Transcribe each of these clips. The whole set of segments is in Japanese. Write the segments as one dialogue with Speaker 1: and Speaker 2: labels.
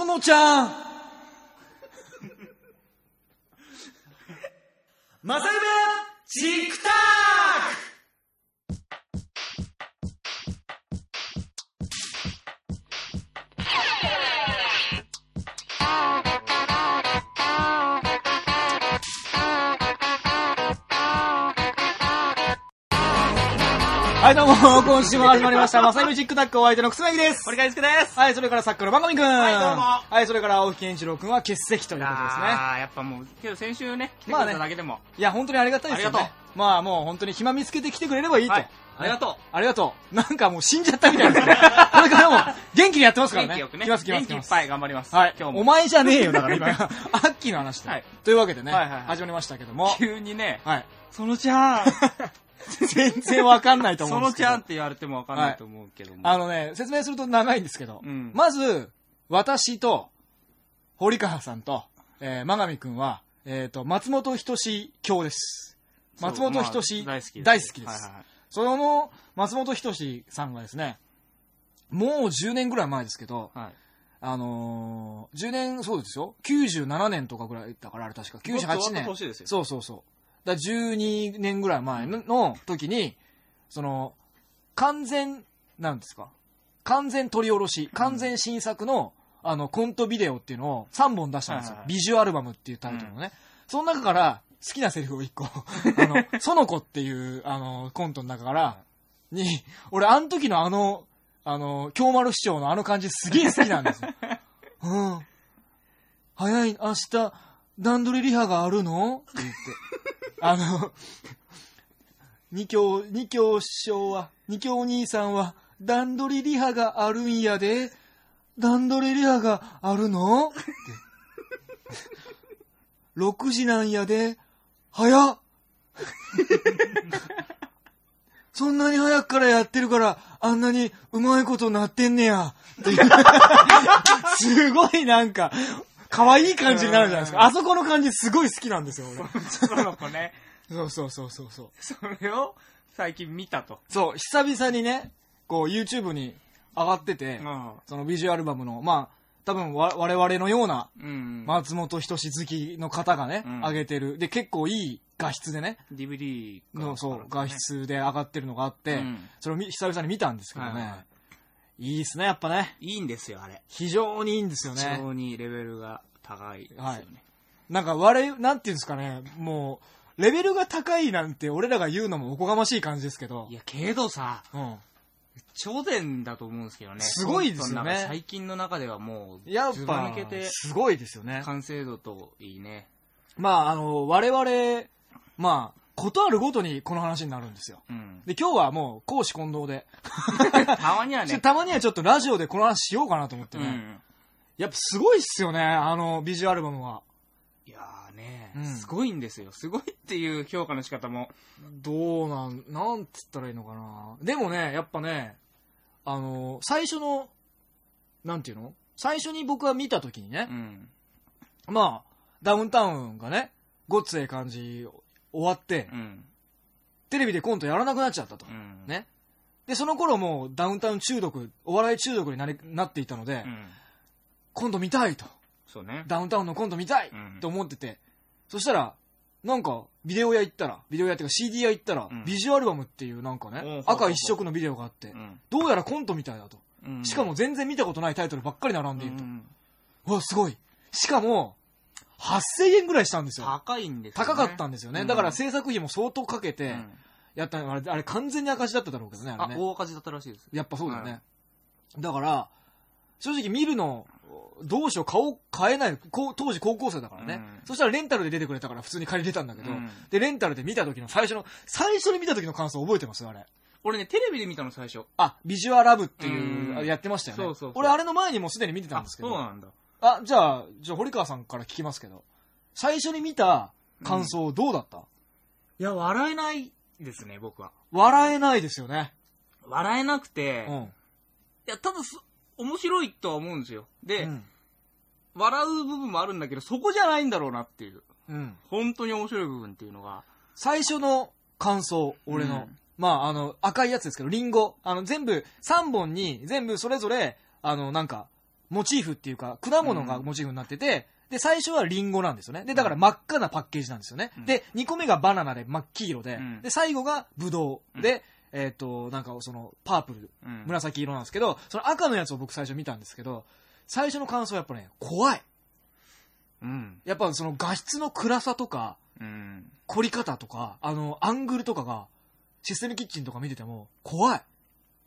Speaker 1: 園ちゃん。マサイベチクターい、どうも、今週も始まりました、マサイベチックタックお相手のくすまぎです。
Speaker 2: 堀川祐介です。
Speaker 1: はい、それから作家の番組くん。
Speaker 2: はいどうも
Speaker 1: はい、それから青木健一郎くんは欠席ということですね。
Speaker 2: あーやっぱもう、けど先週ね、来てくれ
Speaker 1: まあね
Speaker 2: ただけでも。
Speaker 1: いや、本当にありがたいですよね。
Speaker 2: ありがと
Speaker 1: まあもう本当に暇見つけて来てくれればいいと。
Speaker 2: はいありがとう。
Speaker 1: ありがとう。なんかもう死んじゃったみたいですね。これからも元気にやってますからね。
Speaker 2: 元気よくね。
Speaker 1: 来ます来ます。
Speaker 2: 元気いっぱい頑張ります。
Speaker 1: はい。
Speaker 2: 今日も。
Speaker 1: お前じゃねえよ、だから今。アッキーの話で。
Speaker 2: はい
Speaker 1: というわけでね、
Speaker 2: はいはいはい
Speaker 1: 始まりましたけども。
Speaker 2: 急にね、
Speaker 1: はい。
Speaker 2: そのちゃん、
Speaker 1: 全然わかんないと思
Speaker 2: そ
Speaker 1: うんですけ
Speaker 2: ちゃんって言われてもわかんないと思うけども。
Speaker 1: あのね、説明すると長いんですけど、
Speaker 2: うん
Speaker 1: まず、私と、堀川さんと、えー、真上くんは、えっ、と、松本人志教です。
Speaker 2: そう
Speaker 1: 松本人志、
Speaker 2: まあ大好きです。
Speaker 1: 大好きです。
Speaker 2: はいはいはい
Speaker 1: その、松本人志さんがですね、もう10年ぐらい前ですけど、
Speaker 2: はい。
Speaker 1: あのー、10年、そうですよ。97年とかぐらいだから、あれ確か。98
Speaker 2: もっと終わ
Speaker 1: 年。そうそうそう。だから12年ぐらい前のの時に、その、完全、なんですか？完全取り下ろし、完全新作の、あの、コントビデオっていうのを3本出したんですよ。
Speaker 2: はいはいはい
Speaker 1: ビジュアルバムっていうタイトルのね。その中から、好きなセリフを1個、あの、園子っていう、あの、コントの中から、に、俺、あの時のあの、あの、京丸師匠のあの感じすげえ好きなんですよ。うん。早い、明日、段取りリハがあるの？って言って。あの、二教、二教師匠は、二教兄さんは、段取りリハがあるんやで。段取りリハがあるの？って。6時なんやで。早っそんなに早くからやってるから、あんなにうまいことなってんねや。すごいなんか、可愛い感じになるじゃないですか。あそこの感じすごい好きなんですよ、俺。
Speaker 2: その子ね、
Speaker 1: そうそうそうそうそう。
Speaker 2: それを最近見たと。
Speaker 1: そう、久々にね、こう YouTube に上がってて、
Speaker 2: うん。
Speaker 1: そのビジュアルバムの、まあ、多分わ我々のような
Speaker 2: うん。
Speaker 1: 松本人志好きの方がね、
Speaker 2: うん
Speaker 1: 上げてる。で、結構いい画質でね、
Speaker 2: DVD か
Speaker 1: の、そう、画質で上がってるのがあって、
Speaker 2: うん
Speaker 1: それをみ久々に見たんですけどね、
Speaker 2: はいはい
Speaker 1: い、いですね、やっぱね。
Speaker 2: いいんですよ、あれ。
Speaker 1: 非常にいいんですよ
Speaker 2: 非
Speaker 1: ね。
Speaker 2: 常にレベルが高いですよね。
Speaker 1: はいなんか我々、なんていうんですかね、もう、レベルが高いなんて俺らが言うのもおこがましい感じですけど
Speaker 2: い、や、けどさ、
Speaker 1: うん。
Speaker 2: 頂点だと思うんですけどね。
Speaker 1: すごいですよね
Speaker 2: 最近の中ではもう、
Speaker 1: やっぱ
Speaker 2: 抜けて、
Speaker 1: すごいですよね。
Speaker 2: 完成度といいね。
Speaker 1: まあ、あの、我々、まあ、ことあるごとにこの話になるんですよ。
Speaker 2: うん。
Speaker 1: で、今日はもう、公私混同で、
Speaker 2: たまにはね、
Speaker 1: たまにはちょっとラジオでこの話しようかなと思ってね。
Speaker 2: うん。
Speaker 1: やっぱすごいっすよね、あの、ビジュアルバムは。
Speaker 2: いやーね、
Speaker 1: うん
Speaker 2: すごいんですよ。すごいっていう評価の仕方も。
Speaker 1: どうなん、なんつったらいいのかな。でもね、やっぱね、あの、最初の、なんていうの？最初に僕が見た時にね
Speaker 2: う、ん。
Speaker 1: まあ、ダウンタウンがね、ごっつええ感じ終わって、
Speaker 2: うん。
Speaker 1: テレビでコントやらなくなっちゃったと。
Speaker 2: うん。。
Speaker 1: ね。で、その頃もうダウンタウン中毒、お笑い中毒になりなっていたので、
Speaker 2: うん。
Speaker 1: コント見たいと。
Speaker 2: そうね。
Speaker 1: ダウンタウンのコント見たい
Speaker 2: うん
Speaker 1: と思ってて、そしたら、なんか、ビデオ屋行ったら、ビデオ屋っていうか CD 屋行ったら、
Speaker 2: うん
Speaker 1: ビジュアルバムっていうなんかね、赤一色のビデオがあって、
Speaker 2: うん。
Speaker 1: どうやらコントみたいだと。
Speaker 2: うん
Speaker 1: しかも、全然見たことないタイトルばっかり並んでいると。
Speaker 2: うん
Speaker 1: うわ、すごい。しかも、8000円ぐらいしたんですよ。
Speaker 2: 高いんですよね。
Speaker 1: 高かったんですよね。
Speaker 2: うん
Speaker 1: だから制作費も相当かけて、
Speaker 2: うん
Speaker 1: やったあれ、あれ完全に赤字だっただろうけどね、あ
Speaker 2: あ、
Speaker 1: れね。
Speaker 2: 大赤字だったらしいです。
Speaker 1: やっぱそうだよね。だから、正直見るの、どうしよう、顔変えない、当時高校生だからね、
Speaker 2: うん
Speaker 1: そしたらレンタルで出てくれたから普通に借りれたんだけど、
Speaker 2: うん
Speaker 1: で、レンタルで見た時の最初の、最初に見た時の感想覚えてますあれ。
Speaker 2: 俺ね、テレビで見たの最初。
Speaker 1: あ、ビジュアラブっていう、
Speaker 2: うん
Speaker 1: あやってましたよね。
Speaker 2: そうそうそう
Speaker 1: 俺あれの前にもすでに見てたんですけど。
Speaker 2: あそうなんだ。
Speaker 1: あ、じゃあ、じゃあ堀川さんから聞きますけど、最初に見た感想どうだった、
Speaker 2: いや、笑えないですね、僕は。
Speaker 1: 笑えないですよね。
Speaker 2: 笑えなくて、い
Speaker 1: うん。
Speaker 2: や、ただす、面白いとは思うんですよ。で、
Speaker 1: うん。
Speaker 2: 笑う部分もあるんだけど、そこじゃないんだろうなっていう。
Speaker 1: うん。
Speaker 2: 本当に面白い部分っていうのが。
Speaker 1: 最初の感想、俺の。
Speaker 2: うん
Speaker 1: まあ、あの、赤いやつですけど、リンゴ。あの、全部、3本に、全部それぞれ、あの、なんか、モチーフっていうか、果物がモチーフになってて、で、最初はリンゴなんですよね。で、だから真っ赤なパッケージなんですよね。
Speaker 2: うん
Speaker 1: で、2個目がバナナで真っ黄色で、
Speaker 2: うん
Speaker 1: で、最後がブドウで、えっ、と、なんかその、パープル、
Speaker 2: うん
Speaker 1: 紫色なんですけど、その赤のやつを僕最初見たんですけど、最初の感想はやっぱね、怖い。
Speaker 2: うん。
Speaker 1: やっぱその画質の暗さとか、
Speaker 2: うん。
Speaker 1: 凝り方とか、あの、アングルとかが、システムキッチンとか見てても、怖い。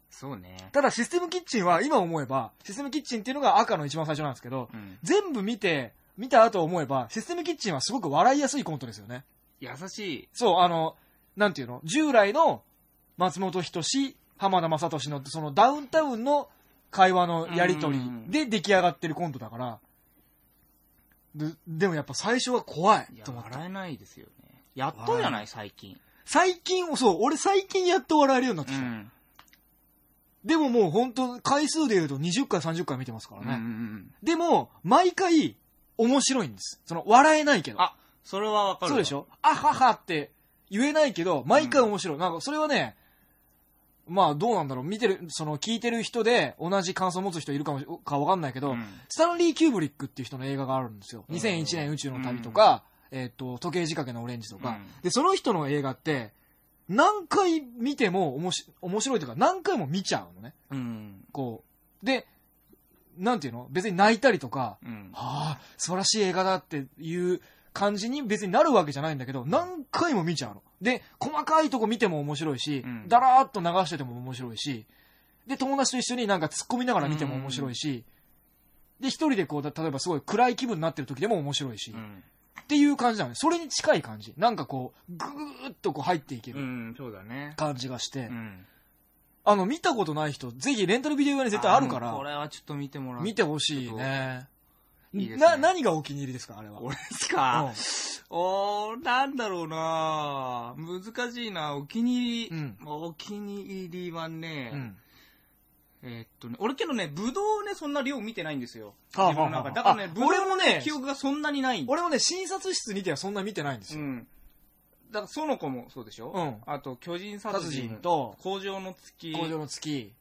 Speaker 2: そうね。
Speaker 1: ただシステムキッチンは今思えば、システムキッチンっていうのが赤の一番最初なんですけど、
Speaker 2: うん。
Speaker 1: 全部見て、見た後思えば、システムキッチンはすごく笑いやすいコントですよね。
Speaker 2: 優しい。
Speaker 1: そう、あの、なんていうの？従来の松本人志、浜田雅俊のそのダウンタウンの会話のやりとりで出来上がってるコントだから、ででもやっぱ最初は怖いと思った。
Speaker 2: 笑えないですよね。やっとじゃない、最近。
Speaker 1: 最近、そう、俺最近やっと笑えるようになってきた。
Speaker 2: ん。
Speaker 1: でももう本当回数で言うと20回30回見てますから
Speaker 2: うんうんう
Speaker 1: ね。
Speaker 2: ん。
Speaker 1: でも、毎回面白いんです。その、笑えないけど。
Speaker 2: あ、それはわかるわ。
Speaker 1: そうでしょ？あははって言えないけど、毎回面白い。なんか、それはね、まあ、どうなんだろう。見てる、その、聞いてる人で、同じ感想を持つ人いるかもし、かわかんないけど、
Speaker 2: うん
Speaker 1: スタンリー・キューブリックっていう人の映画があるんですよ。
Speaker 2: うん
Speaker 1: 2001年宇宙の旅とか、えっ、と、時計仕掛けのオレンジとか、
Speaker 2: うん
Speaker 1: で、その人の映画って、何回見てもおもし面白いというか、何回も見ちゃうのね。
Speaker 2: うん。
Speaker 1: こう。で、なんていうの？別に泣いたりとか、
Speaker 2: うん。
Speaker 1: はあ、素晴らしい映画だっていう感じに別になるわけじゃないんだけど、何回も見ちゃうの。で、細かいとこ見ても面白いし、
Speaker 2: うん
Speaker 1: だらーっと流してても面白いし、で、友達と一緒になんか突っ込みながら見ても面白いし、で、一人でこう、だ例えばすごい暗い気分になってる時でも面白いし、
Speaker 2: うん。
Speaker 1: っていう感じなのね。それに近い感じ。なんかこう、ぐーっとこう入っていける
Speaker 2: うん、そうだね。
Speaker 1: 感じがして、
Speaker 2: うん。
Speaker 1: あの、見たことない人、ぜひレンタルビデオ屋に絶対あるから、
Speaker 2: これはちょっと見てもらう。
Speaker 1: 見てほしいね。
Speaker 2: いいですね
Speaker 1: な、何がお気に入りですかあれは？
Speaker 2: 俺です
Speaker 1: うん
Speaker 2: か、おー、なんだろうな難しいなお気に入り、
Speaker 1: うん
Speaker 2: お気に入りはね、
Speaker 1: うん。
Speaker 2: えーっとね、俺けどね、ブドウね、そんな量見てないんですよ。
Speaker 1: はあはあ
Speaker 2: からね、
Speaker 1: あ
Speaker 2: ブドウの
Speaker 1: 俺もね
Speaker 2: ね、記憶がそんなにないん
Speaker 1: 俺もね、診察室にてはそんな見てないんですよ。
Speaker 2: うん。だから、その子もそうでしょ？
Speaker 1: うん
Speaker 2: あと、巨人殺
Speaker 1: 殺
Speaker 2: 人
Speaker 1: 人と、
Speaker 2: 工場の月、
Speaker 1: 工場の月、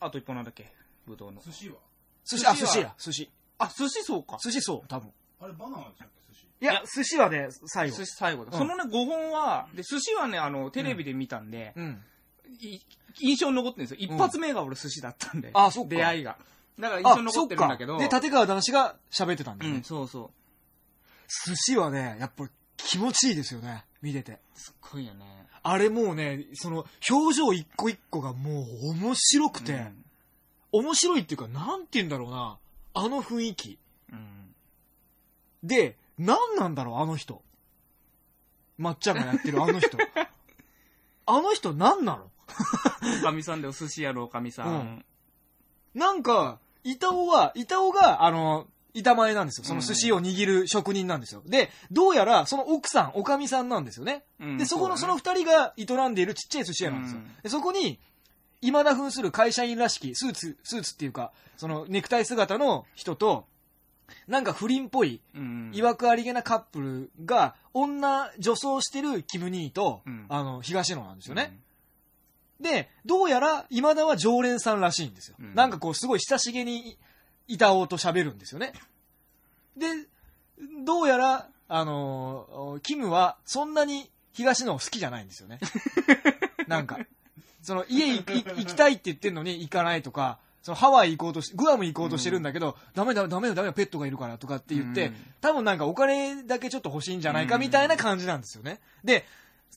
Speaker 2: あと一本なんだっけ？ブドウの。
Speaker 3: 寿司は？
Speaker 1: 寿司、あ、寿
Speaker 2: 寿司
Speaker 1: や、寿司。
Speaker 2: あ、寿司そうか。
Speaker 1: 寿司そう、多分。
Speaker 3: あれバナナでしたっけ寿司？
Speaker 1: いや、寿司はね、最後
Speaker 2: 寿。司最後だ。
Speaker 1: うん
Speaker 2: そのね、5本は、で、寿司はね、あの、テレビで見たんで、
Speaker 1: うん。
Speaker 2: い印象に残ってるんですよ。一発目が俺寿司だったんで。
Speaker 1: あそっか
Speaker 2: 出会いが。だから印象に残ってるんだけど。
Speaker 1: で、立川男子が喋ってたんだ
Speaker 2: うん、
Speaker 1: よね。
Speaker 2: そうそう。
Speaker 1: 寿司はね、やっぱり気持ちいいですよね、見てて。
Speaker 2: すっごいよね。
Speaker 1: あれもうね、その、表情一個一個がもう面白くて、
Speaker 2: うん
Speaker 1: 面白いっていうか、なんて言うんだろうな、あの雰囲気。
Speaker 2: うん。
Speaker 1: で、何なんだろう、あの人。まっちゃんがやってるあの人。あの人何なの？
Speaker 2: おかみさんだよ、寿司屋のおかみさん。
Speaker 1: うんなんか、板尾は、板尾が、あの、板前なんですよ。その寿司を握る職人なんですよ。で、どうやら、その奥さん、おかみさんなんですよね。
Speaker 2: うん
Speaker 1: で、そこの、そ
Speaker 2: そうだね
Speaker 1: の二人が営んでいるちっちゃい寿司屋なんですよ。
Speaker 2: うん
Speaker 1: でそこに、今田扮する会社員らしき、スーツ、スーツっていうか、そのネクタイ姿の人と、なんか不倫っぽい、
Speaker 2: うん。
Speaker 1: いわくありげなカップルが、女、女装してるキム兄と、
Speaker 2: うん
Speaker 1: あの、東野なんですよね。で、どうやら、今田は常連さんらしいんですよ。
Speaker 2: うん
Speaker 1: なんかこう、すごい親しげに、板尾と喋るんですよね。で、どうやら、あのーキムは、そんなに東野を好きじゃないんですよね。なんか、その、家行き行きたいって言ってんのに行かないとか、そのハワイ行こうとし、グアム行こうとしてるんだけど、ダメだ、ダメだ、ダメだ、ペットがいるからとかって言って、
Speaker 2: うん
Speaker 1: 多分なんかお金だけちょっと欲しいんじゃないか
Speaker 2: うん
Speaker 1: みたいな感じなんですよね。で、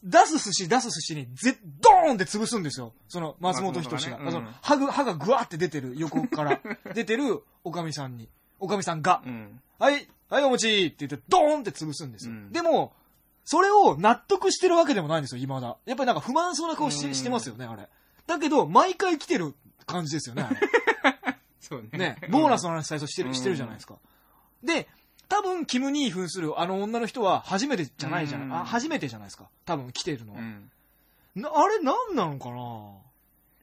Speaker 1: 出す寿司出す寿司にぜ、ドーンって潰すんですよ。その松本人志が。その歯ぐ歯がぐわって出てる横から 出てるおかみさんに。おかみさんが、
Speaker 2: うん。
Speaker 1: はい、はいお餅って言ってドーンって潰すんですよ。
Speaker 2: うん
Speaker 1: でも、それを納得してるわけでもないんですよ、未だ。やっぱりなんか不満そうな顔し,、
Speaker 2: うん
Speaker 1: してますよね、あれ。だけど、毎回来てる感じですよね、あれ。
Speaker 2: そうね。
Speaker 1: ね、ボーナスの話最初してる、してるじゃないですか。で、多分、キム・ニー扮するあの女の人は初めてじゃないじゃない、
Speaker 2: うん
Speaker 1: あ、初めてじゃないですか。多分来てるのは。
Speaker 2: うん。
Speaker 1: なあれ何なのかな？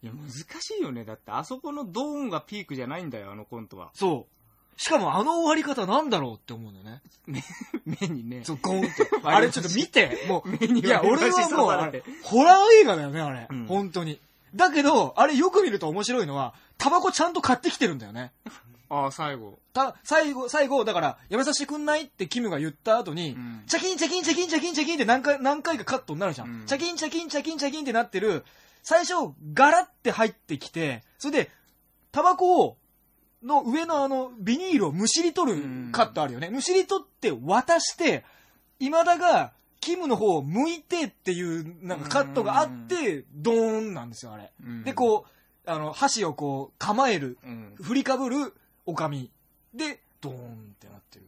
Speaker 1: い
Speaker 2: や、難しいよね。だって、あそこのドーンがピークじゃないんだよ、あのコントは。
Speaker 1: そう。しかもあの終わり方なんだろうって思うんだよね。
Speaker 2: 目にね。
Speaker 1: そう、ゴンって。あれちょっと見て。もう、
Speaker 2: 目に
Speaker 1: いや、俺はもう、ホラー映画だよね、あれ。
Speaker 2: うん
Speaker 1: 本当に。だけど、あれよく見ると面白いのは、タバコちゃんと買ってきてるんだよね。
Speaker 2: ああ、最後。
Speaker 1: た、最後、最後、だから、やめさせてくんないってキムが言った後に、
Speaker 2: うん
Speaker 1: チャキンチャキンチャキンチャキンチャキンって何回、何回かカットになるじゃん。
Speaker 2: うん
Speaker 1: チャキンチャキンチャキンチャキンってなってる、最初、ガラって入ってきて、それで、タバコを、の上のあの、ビニールをむしり取るカットあるよね。むしり取って渡して、今田が、キムの方を向いてっていう、なんかカットがあって、ドーンなんですよ、あれ。
Speaker 2: うん
Speaker 1: で、こう、あの、箸をこう、構える
Speaker 2: うん。
Speaker 1: 振りかぶるおかみでドーンってなってる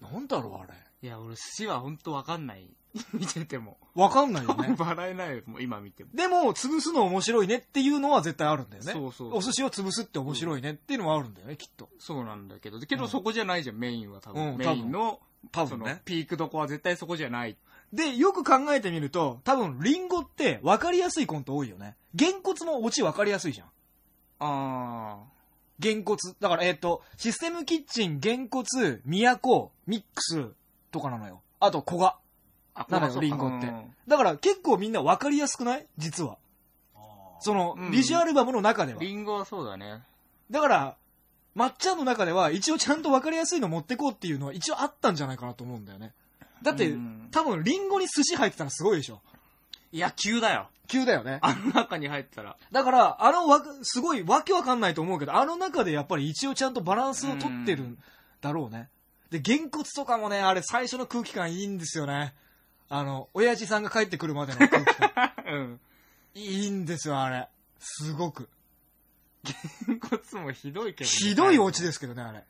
Speaker 1: なんだろうあれ
Speaker 2: いや、俺、寿司は本当わかんない。見てても。
Speaker 1: わかんないよね
Speaker 2: 笑えないもん、今見ても。
Speaker 1: でも潰すの面白いねっていうのは絶対あるんだよね
Speaker 2: そうそう
Speaker 1: お寿司を潰すって面白いねっていうのはあるんだよねきっと
Speaker 2: そうなんだけど。けど、
Speaker 1: うん
Speaker 2: そこじゃないじゃん、メインは多
Speaker 1: う
Speaker 2: 分。
Speaker 1: ん
Speaker 2: メインの
Speaker 1: 多分ね、
Speaker 2: ピークどこは絶対そこじゃない。
Speaker 1: でよく考えてみると多分リンゴって分かりやすいコント多いよね。げんこつもオチ分かりやすいじゃん。
Speaker 2: あ
Speaker 1: げんこつ。だからえっ、とシステムキッチンげんこつ都ミックスとかなのよ。あと古賀
Speaker 2: あ。
Speaker 1: なのよリンゴって。
Speaker 2: うん。
Speaker 1: だから結構みんな分かりやすくない？実は。その、
Speaker 2: うん。
Speaker 1: ビジュアルバムの中では。
Speaker 2: リンゴはそうだね。
Speaker 1: だから、まっちゃんの中では一応ちゃんと分かりやすいの持ってこうっていうのは一応あったんじゃないかなと思うんだよね。だって、
Speaker 2: うん
Speaker 1: 多分リンゴに寿司入ってたらすごいでしょ。
Speaker 2: いや、急だよ。
Speaker 1: 急だよね。
Speaker 2: あの中に入ったら。
Speaker 1: だから、あのわ、すごいわけわかんないと思うけど、あの中でやっぱり一応ちゃんとバランスをとってるんだろうね。で、げんこつとかもね、あれ最初の空気感いいんですよね。あの、親父さんが帰ってくるまでの空気感。
Speaker 2: うん。
Speaker 1: いいんですよ、あれ。すごく。
Speaker 2: こつもひどいけどね、
Speaker 1: ひどいオチですけどね、あれ。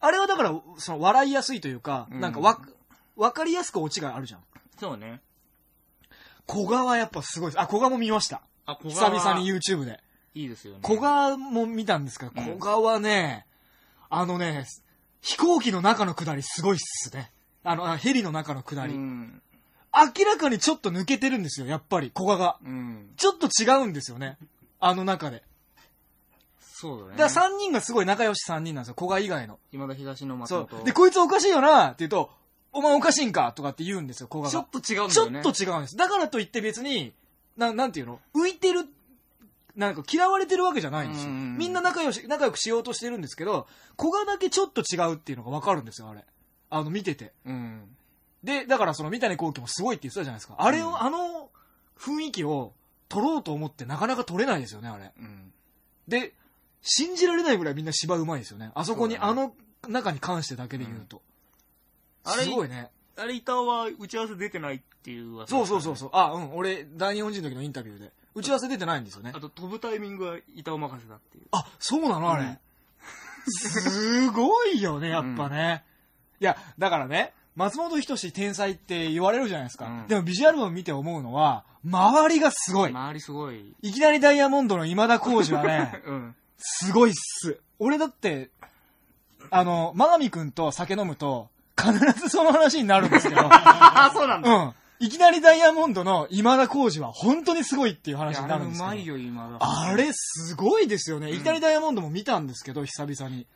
Speaker 1: あれはだから、その、笑いやすいというか、
Speaker 2: うん
Speaker 1: なんかわ、わかりやすくオチがあるじゃん。
Speaker 2: そうね。
Speaker 1: 古賀はやっぱすごいです。あ、古賀も見ました。
Speaker 2: あ、小
Speaker 1: 久々に YouTube で。
Speaker 2: いいですよね。
Speaker 1: 古賀も見たんですけど、
Speaker 2: うん
Speaker 1: 古賀はね、あのね、飛行機の中の下りすごいっすね。あの、あヘリの中の下り。
Speaker 2: うん。
Speaker 1: 明らかにちょっと抜けてるんですよ、やっぱり、古賀が。
Speaker 2: うん。
Speaker 1: ちょっと違うんですよね。あの中で。
Speaker 2: そうだね。
Speaker 1: だから3人がすごい仲良し3人なんですよ、古賀以外の。
Speaker 2: 今田東の松
Speaker 1: そ
Speaker 2: 本。
Speaker 1: う。で、こいつおかしいよなって言うと、お前おかしいんかとかって言うんですよ、古賀が
Speaker 2: ちょっ。と違うんだ
Speaker 1: ちょ
Speaker 2: よね。
Speaker 1: っと違うんです。だからといって別に、ななんていうの？浮いてる、なんか嫌われてるわけじゃないんですよ。
Speaker 2: うん
Speaker 1: みんな仲良し、仲良くしようとしてるんですけど、古賀だけちょっと違うっていうのがわかるんですよ、あれ。あの、見てて。
Speaker 2: うん。
Speaker 1: で、だからその三谷幸喜もすごいって言ってたじゃないですか。あれを、
Speaker 2: うん
Speaker 1: あの雰囲気を取ろうと思ってなかなか取れないですよね、あれ。
Speaker 2: うん。
Speaker 1: で、信じられないぐらいみんな芝居うまいですよね。あそこに、
Speaker 2: そうだね
Speaker 1: あの中に関してだけで言うと。
Speaker 2: あれ
Speaker 1: すごいね。
Speaker 2: あれ、板尾は打ち合わせ出てないっていう噂
Speaker 1: そうそうそうそう。あ、うん。俺、大日本人の時のインタビューで。打ち合わせ出てないんですよね
Speaker 2: あ。と、飛ぶタイミングは板尾任せだっていう。
Speaker 1: あ、そうなのあれ。
Speaker 2: うん
Speaker 1: すごいよね、やっぱね。いや、だからね、松本人志天才って言われるじゃないですか。
Speaker 2: うん
Speaker 1: でもビジュアルを見て思うのは、周りがすごい。
Speaker 2: 周りすごい。
Speaker 1: いきなりダイヤモンドの今田耕司はね、
Speaker 2: うん。
Speaker 1: すごいっす。俺だって、あの、マガミくんと酒飲むと、必ずその話になるんですけど、
Speaker 2: あ、そうなんだ。
Speaker 1: うん。いきなりダイヤモンドの今田耕司は本当にすごいっていう話になるんですけど。
Speaker 2: うまいよ、今だ。
Speaker 1: あれすごいですよね。
Speaker 2: うん
Speaker 1: いきなりダイヤモンドも見たんですけど、久々に。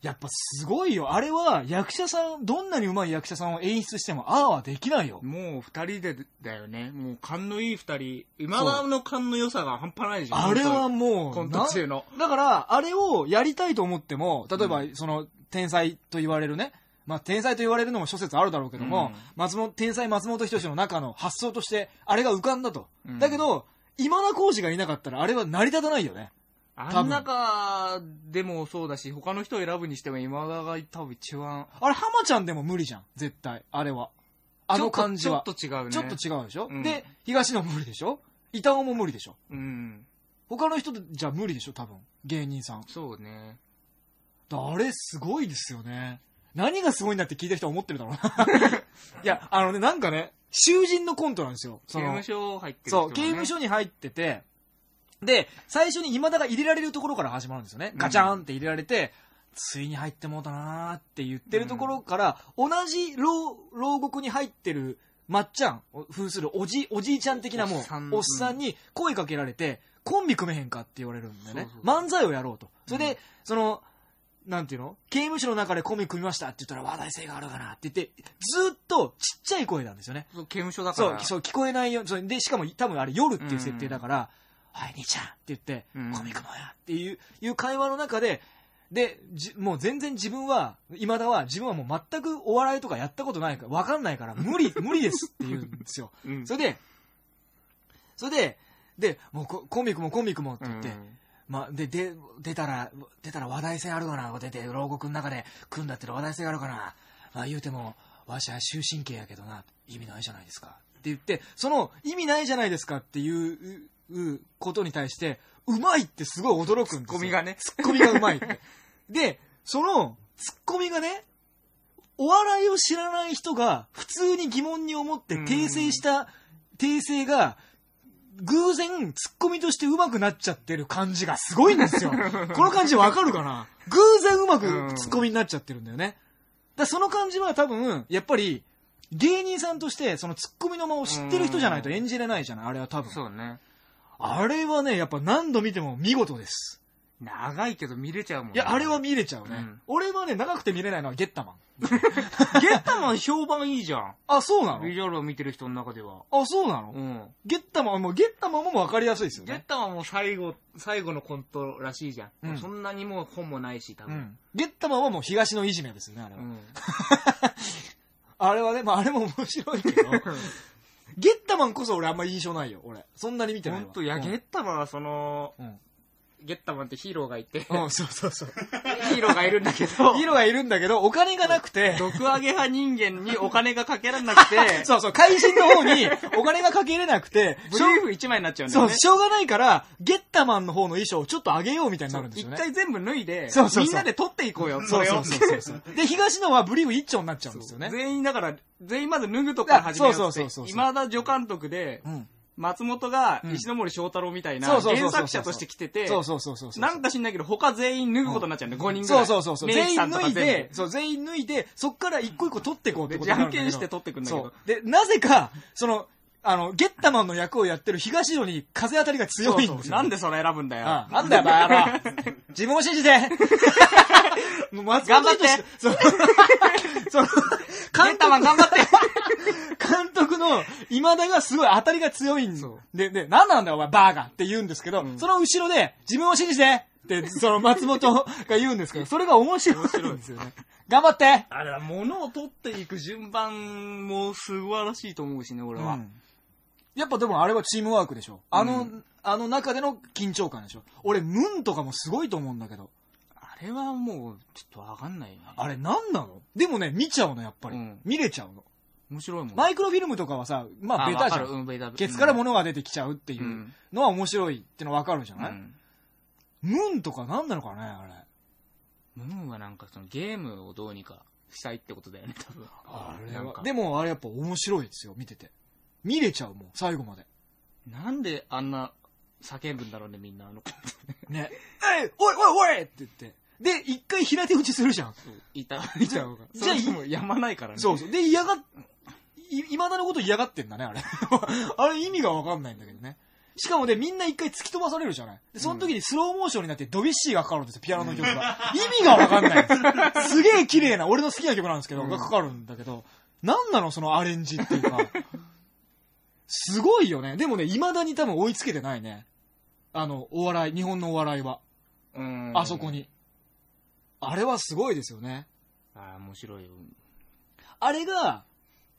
Speaker 1: やっぱすごいよ。あれは役者さん、どんなに上手い役者さんを演出しても、ああはできないよ。
Speaker 2: もう二人でだよね。もう勘のいい二人。今田の勘の良さが半端ないじゃん。
Speaker 1: あれはもう、
Speaker 2: コント中の。
Speaker 1: なだから、あれをやりたいと思っても、例えば、
Speaker 2: う
Speaker 1: その、天才と言われるね。まあ、天才と言われるのも諸説あるだろうけども、
Speaker 2: うん
Speaker 1: 松本、天才松本人志の中の発想として、あれが浮かんだと。
Speaker 2: うん
Speaker 1: だけど、今田耕司がいなかったら、あれは成り立たないよね。
Speaker 2: あん中でもそうだし、他の人を選ぶにしても今田が多分一番。
Speaker 1: あれ、浜ちゃんでも無理じゃん。絶対。あれは。あの感じは。
Speaker 2: ちょっと違うね。
Speaker 1: ちょっと違うでしょ、
Speaker 2: うん
Speaker 1: で、東野も無理でしょ？板尾も無理でしょ？
Speaker 2: うん。
Speaker 1: 他の人じゃ無理でしょ？多分。芸人さん。
Speaker 2: そうね。
Speaker 1: あれすごいですよね。何がすごいんだって聞いた人は思ってるだろうな。いや、あのね、なんかね、囚人のコントなんですよ。その
Speaker 2: 刑務所入ってる人
Speaker 1: そう、刑務所に入ってて、で、最初に今田が入れられるところから始まるんですよね。ガチャーンって入れられて、ついに入ってもうたなーって言ってるところから、同じ牢牢獄に入ってるまっちゃん、を扮するおじ、おじいちゃん的なもう
Speaker 2: おっさん
Speaker 1: に声かけられて、コンビ組めへんかって言われるんだよね。漫才をやろうと。それで、
Speaker 2: うん
Speaker 1: その、なんていうの？刑務所の中でコンビ組みましたって言ったら話題性があるかなって言って、ずっとちっちゃい声なんですよね。
Speaker 2: そう刑務所だか
Speaker 1: そう
Speaker 2: ら。、
Speaker 1: そう、聞こえないよ。そうで、しかも多分あれ夜っていう設定だから、はい、兄ちゃんって言って、
Speaker 2: うん
Speaker 1: コミックもやっていう、いう会話の中で、で、じもう全然自分は、今田は自分はもう全くお笑いとかやったことないから、わかんないから、無理、無理ですって言うんですよ。
Speaker 2: うん
Speaker 1: それで、それで、で、もうココミックもコミックもって言って、
Speaker 2: うん
Speaker 1: まあ、で、で、出たら、出たら話題性あるかな、出て、牢獄の中で組んだって話題性あるかな。まあ言うても、わしは終身刑やけどな、意味ないじゃないですか。って言って、その意味ないじゃないですかっていうううことに対して、うまいってすごい驚くんですよ。
Speaker 2: ツッコミがね
Speaker 1: ツッコミがうまいって。で、そのツッコミがね、お笑いを知らない人が普通に疑問に思って訂正した訂正が、偶然ツッコミとして上手くなっちゃってる感じがすごいんですよ。この感じわかるかな？偶然上手くツッコミになっちゃってるんだよね。だその感じは多分、やっぱり、芸人さんとしてそのツッコミの間を知ってる人じゃないと演じれないじゃないあれは多分。
Speaker 2: そうね。
Speaker 1: あれはね、やっぱ何度見ても見事です。
Speaker 2: 長いけど見れちゃうもんね
Speaker 1: いや、あれは見れちゃうね。
Speaker 2: うん
Speaker 1: 俺はね、長くて見れないのはゲッタマン。
Speaker 2: ゲッタマン評判いいじゃん。
Speaker 1: あ、そうなの？
Speaker 2: ビジュアルを見てる人の中では。
Speaker 1: あ、そうなの、
Speaker 2: うん。
Speaker 1: ゲッタマン、もうゲッタマンも分かりやすいですよ
Speaker 2: ゲッ
Speaker 1: ね。
Speaker 2: タマンも最後、最後のコントらしいじゃん。
Speaker 1: うん
Speaker 2: そんなにもう本もないし、多分。
Speaker 1: うん。ゲッタマンはもう東のいじめですよね、あれは。
Speaker 2: うん。
Speaker 1: あれはね、まああれも面白いけど、ゲッタマンこそ俺あんま印象ないよ、俺。そんなに見てないわ。
Speaker 2: ほんと、いや、
Speaker 1: うん
Speaker 2: ゲッタマンはその、
Speaker 1: うん。
Speaker 2: ゲッタマンってヒーローがいて、
Speaker 1: うん、そうそうそう。
Speaker 2: ヒーローがいるんだけど、
Speaker 1: ヒーローがいるんだけど、お金がなくて、
Speaker 2: 毒上げ派人間にお金がかけられなくて、
Speaker 1: そうそう、怪人の方にお金がかけれなくて、
Speaker 2: ブリーフ1枚になっちゃうんだ
Speaker 1: そう。しょうがないから、ゲッタマンの方の衣装をちょっと上げようみたいになるんです
Speaker 2: 一
Speaker 1: よね。
Speaker 2: 回全部脱いで、
Speaker 1: そうそうそう
Speaker 2: みんなで取っていこうよ、
Speaker 1: そうそう
Speaker 2: それを
Speaker 1: そうそう。で、東野はブリーフ一丁になっちゃうんですよね。
Speaker 2: 全員だから、全員まず脱ぐとこから始めようって
Speaker 1: そうそうそうそうそう
Speaker 2: 今田助監督で、
Speaker 1: うん。
Speaker 2: 松本が
Speaker 1: うん
Speaker 2: 石ノ森章太郎みたいな
Speaker 1: そうそうそうそう
Speaker 2: 原作者として来てて、
Speaker 1: そうそうそうそうそう。
Speaker 2: なんか知んないけど他全員脱ぐことになっちゃうんだよ、5人ぐ
Speaker 1: そ
Speaker 2: らい。
Speaker 1: うそうそうそう。
Speaker 2: メイ
Speaker 1: 全員脱いでそう、全員脱いで、そっから一個一個取っていこうって
Speaker 2: で
Speaker 1: こと
Speaker 2: じゃんけんして取ってくんだけど
Speaker 1: そう。で、なぜか、その、あの、ゲッタマンの役をやってる東野に風当たりが強いんですよ。
Speaker 2: なんでそれ選ぶんだよ。
Speaker 1: あなんだよ、バカ野郎。自分を信じて。もう松本人志
Speaker 2: 頑張って
Speaker 1: そう。その、
Speaker 2: ゲッタマン頑張って
Speaker 1: 監督の今田がすごい当たりが強いんで、で、何なんだよお前バーガーって言うんですけど、
Speaker 2: ん
Speaker 1: その後ろで自分を信じてって、その松本が言うんですけど、それが面白いんですよね。頑張って
Speaker 2: あれだ、物を取っていく順番も素晴らしいと思うしね、俺は。
Speaker 1: うんやっぱでもあれはチームワークでしょ。あの、
Speaker 2: うん
Speaker 1: あの中での緊張感でしょ。俺、ムンとかもすごいと思うんだけど。
Speaker 2: あれはもう、ちょっとわかんないね。
Speaker 1: あれ何なの？でもね、見ちゃうの、やっぱり。
Speaker 2: うん
Speaker 1: 見れちゃうの。
Speaker 2: 面白いもん。
Speaker 1: マイクロフィルムとかはさ、まあベタじゃ
Speaker 2: ん
Speaker 1: ん。
Speaker 2: ベタ
Speaker 1: ケツから物が出てきちゃうっていううんのは面白いってのわかるじゃない、
Speaker 2: うん
Speaker 1: ムンとか何なのかね、あれ。
Speaker 2: ムーンはなんかそのゲームをどうにかしたいってことだよね、多分。
Speaker 1: あれでもあれやっぱ面白いですよ、見てて。見れちゃうもん、最後まで。
Speaker 2: なんであんな叫ぶんだろうね、みんな。あの子。
Speaker 1: ね。えいおいおいおいって言って。で、一回平手打ちするじゃん。
Speaker 2: いた、
Speaker 1: いたのか
Speaker 2: じゃあ、でもやまないからね。
Speaker 1: そうそう。で、嫌がっ、い今田のこと嫌がってんだね、あれ。あれ意味がわかんないんだけどね。しかもね、みんな一回突き飛ばされるじゃない。で、その時にスローモーションになってドビッシーがかかるんですよ、ピアノの曲が。意味がわかんないんです。すげえ綺麗な、俺の好きな曲なんですけど、
Speaker 2: うん
Speaker 1: がかかるんだけど、なんなのそのアレンジっていうか。すごいよね。でもね、未だに多分追いつけてないね。あの、お笑い、日本のお笑いは。
Speaker 2: うん。
Speaker 1: あそこ。に。あれはすごいですよね。
Speaker 2: ああ、面白いよ。
Speaker 1: あれが、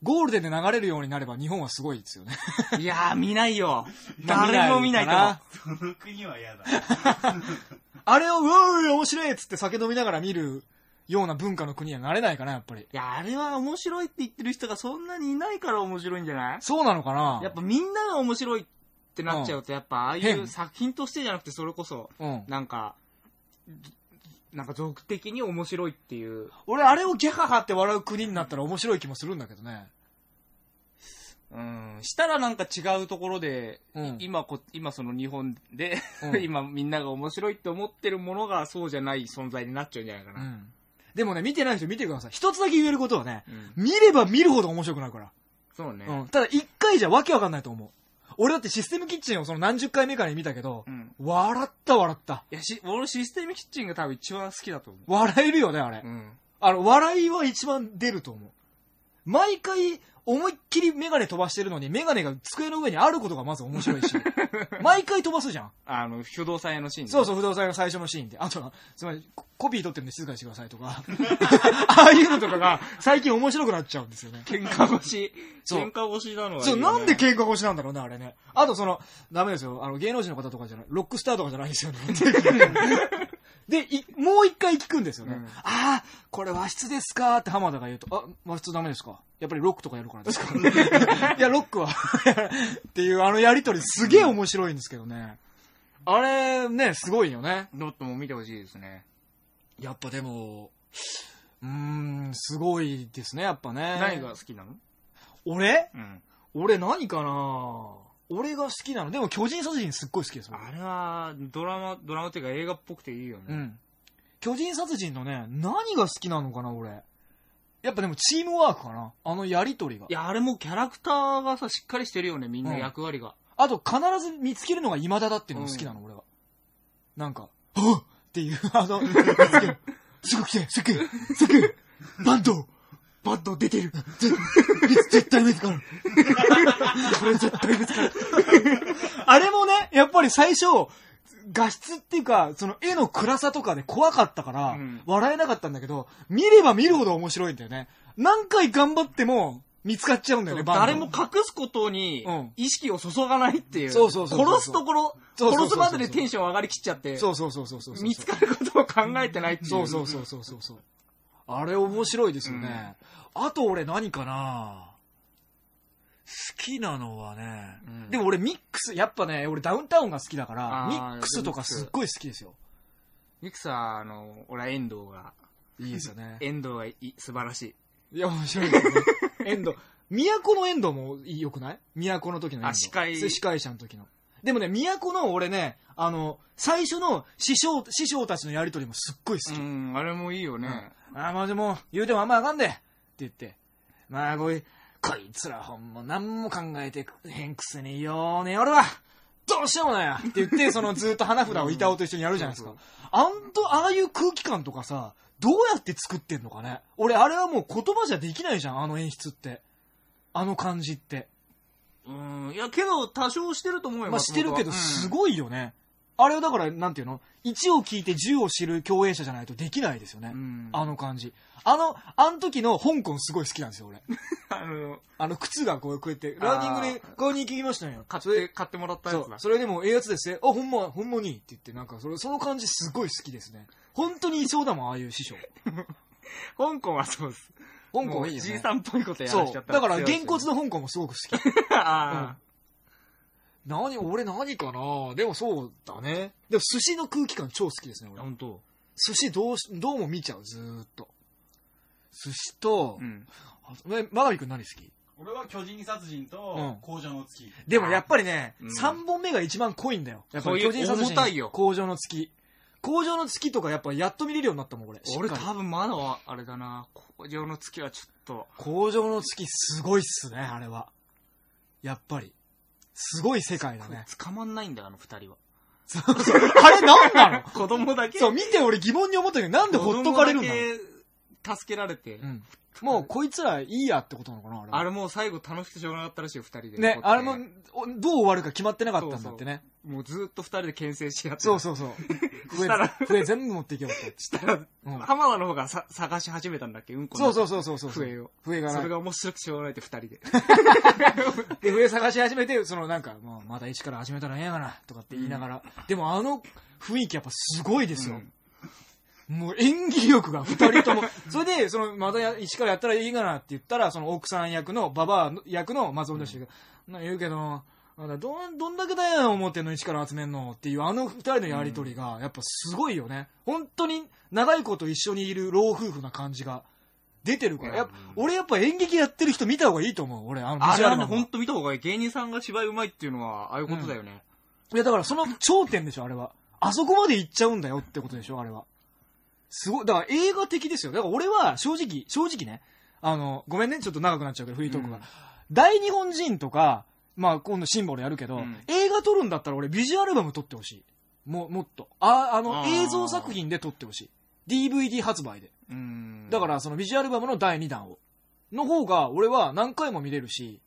Speaker 1: ゴールデンで流れるようになれば日本はすごいですよね。
Speaker 2: いやー、見ないよ。誰も見ないと思う。
Speaker 3: その国は嫌だ。
Speaker 1: あれを、うわう面白いっつって酒飲みながら見るような文化の国にはなれないかな、やっぱり。
Speaker 2: いや、あれは面白いって言ってる人がそんなにいないから面白いんじゃない？
Speaker 1: そうなのかな？
Speaker 2: やっぱみんなが面白いってなっちゃうと、やっぱああい
Speaker 1: 変
Speaker 2: う作品としてじゃなくて、それこそ、
Speaker 1: うん。
Speaker 2: なんか、なんか俗的に面白いっていう。
Speaker 1: 俺、あれをギャハハって笑う国になったら面白い気もするんだけどね。
Speaker 2: うん。したらなんか違うところで、
Speaker 1: うん
Speaker 2: 今こ、今その日本で、
Speaker 1: うん
Speaker 2: 今みんなが面白いって思ってるものがそうじゃない存在になっちゃうんじゃないかな。
Speaker 1: うん。でもね、見てない人見てください。一つだけ言えることはね、
Speaker 2: うん
Speaker 1: 見れば見るほど面白くなるから。
Speaker 2: そうね。
Speaker 1: うん。ただ、一回じゃわけわかんないと思う。俺だってシステムキッチンをその何十回目かに見たけど
Speaker 2: う、ん。
Speaker 1: 笑った笑った。
Speaker 2: いや、し、俺システムキッチンが多分一番好きだと思
Speaker 1: 笑えるよね、あれ。
Speaker 2: う。うん。
Speaker 1: あの、笑いは一番出ると思う。毎回、思いっきりメガネ飛ばしてるのに、メガネが机の上にあることがまず面白いし、毎回飛ばすじゃん。
Speaker 2: あの、不動産屋のシーンで
Speaker 1: そうそう、不動産が最初のシーンで。あとは、つまり、ココピー取ってるんで静かにしてくださいとか、ああいうのとかが最近面白くなっちゃうんですよね。
Speaker 2: 喧嘩腰。
Speaker 1: そう
Speaker 2: 喧嘩腰なのはいい
Speaker 1: そう、
Speaker 2: よね
Speaker 1: なんで喧嘩腰なんだろうね、あれね。あとその、ダメですよ。あの、芸能人の方とかじゃない、ロックスターとかじゃないですよね。で、いもう一回聞くんですよね。
Speaker 2: うん
Speaker 1: ああ、これ和室ですかって浜田が言うと、あ、和室ダメですか？やっぱりロックとかやるからですか いや、ロックは っていうあのやりとりすげえ面白いんですけどね。あれ、ね、すごいよね。
Speaker 2: ロットも見てほしいですね。
Speaker 1: やっぱでも、うーん、すごいですね、やっぱね。
Speaker 2: 何が好きなの？
Speaker 1: 俺？
Speaker 2: うん。
Speaker 1: 俺何かな？俺が好きなの。でも巨人殺人すっごい好きですよ。
Speaker 2: あれは、ドラマ、ドラマっていうか映画っぽくていいよね。
Speaker 1: うん。巨人殺人のね、何が好きなのかな、俺。やっぱでもチームワークかな。あのやりとりが
Speaker 2: い。や、あれもキャラクターがさ、しっかりしてるよね、みんな
Speaker 1: うん
Speaker 2: 役割が。
Speaker 1: あと必ず見つけるのが今田だっていうのが好きなの、俺は。なんか、はっっていう、あの、すぐ来て、すぐ、すぐ、バンドバンド出てるぜ絶対見つかるこれ絶対見つかるあれもね、やっぱり最初、画質っていうか、その絵の暗さとかで怖かったから
Speaker 2: うん、
Speaker 1: 笑えなかったんだけど、見れば見るほど面白いんだよね。何回頑張っても見つかっちゃうんだよね、
Speaker 2: 誰も隠すことに
Speaker 1: うん
Speaker 2: 意識を注がないっていう。
Speaker 1: そうそうそう
Speaker 2: 殺すところ、殺すまででテンション上がりきっちゃって、
Speaker 1: そうそうそうそうそう。
Speaker 2: 見つかることを考えてないっていう。
Speaker 1: そうそうそうそうそうそう。あれ面白いですよね。あと俺何かな好きなのはね、
Speaker 2: うん
Speaker 1: でも俺ミックス、やっぱね、俺ダウンタウンが好きだから、ミックスとかすっごい好きですよ。
Speaker 2: ミクサー、あの、俺は遠藤が、
Speaker 1: いいですよね。
Speaker 2: 遠藤がいい素晴らしい。
Speaker 1: いや、面白いですよね。エンド。都のエンドもよくない？都の時のエンド。
Speaker 2: あ司会
Speaker 1: 司会者の時の。でもね、都の俺ね、あの、最初の師匠、師匠たちのやりとりもすっごい好き。
Speaker 2: うん、あれもいいよね。
Speaker 1: ああ、まあでも、言うてもあんまあかんでって言って。まあ、こい、こいつらほんま何も考えてへんくせによーね、俺はどうしてもだよって言って、そのずっと花札を板尾と一緒にやるじゃないですか
Speaker 2: うん。
Speaker 1: あんと、ああいう空気感とかさ、どうやって作ってんのかね俺、あれはもう言葉じゃできないじゃん、あの演出って。あの感じって。
Speaker 2: うん、いや、けど、多少してると思うよ。
Speaker 1: まあしてるけど、すごいよね。あれはだから、なんていうの ?1 を聞いて10を知る共演者じゃないとできないですよね。
Speaker 2: うん。
Speaker 1: あの感じ。あの、あの時の香港すごい好きなんですよ、俺。
Speaker 2: あの、
Speaker 1: あの、靴がこう、こうやって、ランニングで買いに行きましたよ。
Speaker 2: 買って、買ってもらったやつだ。。
Speaker 1: それでも、ええやつですね。あ、ほんま、ほんまにって言って、なんか、それ、その感じすごい好きですね。本当にいそうだもん、ああいう師匠。
Speaker 2: 香港はそうです。
Speaker 1: 香港いいよね。
Speaker 2: じいさんっぽいことやら
Speaker 1: そう。
Speaker 2: しちゃった
Speaker 1: だから、げんこつの香港もすごく好き。
Speaker 2: あ
Speaker 1: 何、俺何かな？でもそうだね。でも、寿司の空気感超好きですね、
Speaker 2: あ、
Speaker 1: 俺。
Speaker 2: 本当。
Speaker 1: 寿司どうし、どうも見ちゃう、ずーっと。寿司と
Speaker 2: う、ん。
Speaker 1: あえ、真上くん何好き？
Speaker 3: 俺は巨人殺人
Speaker 1: うん
Speaker 3: と工場の月。
Speaker 1: でもやっぱりね、
Speaker 2: うん
Speaker 1: 3本目が一番濃いんだよ。やっぱり巨人殺人
Speaker 2: 重たいよ
Speaker 1: 工場の月。工場の月とかやっぱやっと見れるようになったもん、俺。
Speaker 2: 俺
Speaker 1: しっかり
Speaker 2: 多分まだは、あれだな、工場の月はちょっと、
Speaker 1: 工場の月すごいっすね、あれは。やっぱり。すごい世界だね。
Speaker 2: 捕まんないんだよ、あの二人は。
Speaker 1: そうそうあれなんなの？
Speaker 2: 子供だけ
Speaker 1: そう、見て俺疑問に思ったけど、なんでほっとかれるんだろう
Speaker 2: 子供だけ助けられて。
Speaker 1: うん。もうこいつらいいやってことなのかな、あれは
Speaker 2: あれもう最後楽しくてしょうがなかったらしいよ、二人で。
Speaker 1: ね、あれも、おどう終わるか決まってなかったんだってね。
Speaker 2: もうずっと二人で牽制し合って。
Speaker 1: そうそうそう。笛
Speaker 2: したら、
Speaker 1: 笛全部持っていけよって。
Speaker 2: したら、
Speaker 1: うん
Speaker 2: 浜田の方がさ探し始めたんだっけうんこ
Speaker 1: そうそう
Speaker 2: う
Speaker 1: そうそうそう。
Speaker 2: 笛を。
Speaker 1: 笛がな
Speaker 2: それが面白くてしょうがないって二人で。
Speaker 1: で、上探し始めて、そのなんか、もうまた一から始めたらええやがな、とかって言いながら。でもあの雰囲気やっぱすごいですよ。もう演技力が二人とも。それで、その、またや一からやったらいいかなって言ったら、その奥さん役の、ババア役の松尾女子が、な言うけど、どん、どんだけだよ、思ってんの、一から集めんのっていう、あの二人のやりとりが、やっぱすごいよね。本当に長いこと一緒にいる老夫婦な感じが出てるから。やっぱ俺やっぱ演劇やってる人見た方がいいと思う、俺、あのビ
Speaker 2: あ
Speaker 1: ジュアルマンは
Speaker 2: ほんと見た方がいい。芸人さんが芝居うまいっていうのは、ああいうことだよね。
Speaker 1: いや、だからその頂点でしょ、あれは。あそこまで行っちゃうんだよってことでしょ、あれは。すごい、だから映画的ですよ。だから俺は正直、正直ね、あの、ごめんね、ちょっと長くなっちゃうけど、フリートークが。
Speaker 2: うん
Speaker 1: 大日本人とか、まあ今度シンボルやるけど、
Speaker 2: うん
Speaker 1: 映画撮るんだったら俺ビジュアルバム撮ってほしい。も、もっと。あ、あの映像作品で撮ってほしい。DVD 発売で。
Speaker 2: うん。
Speaker 1: だからそのビジュアルバムの第2弾を。の方が俺は何回も見れるし、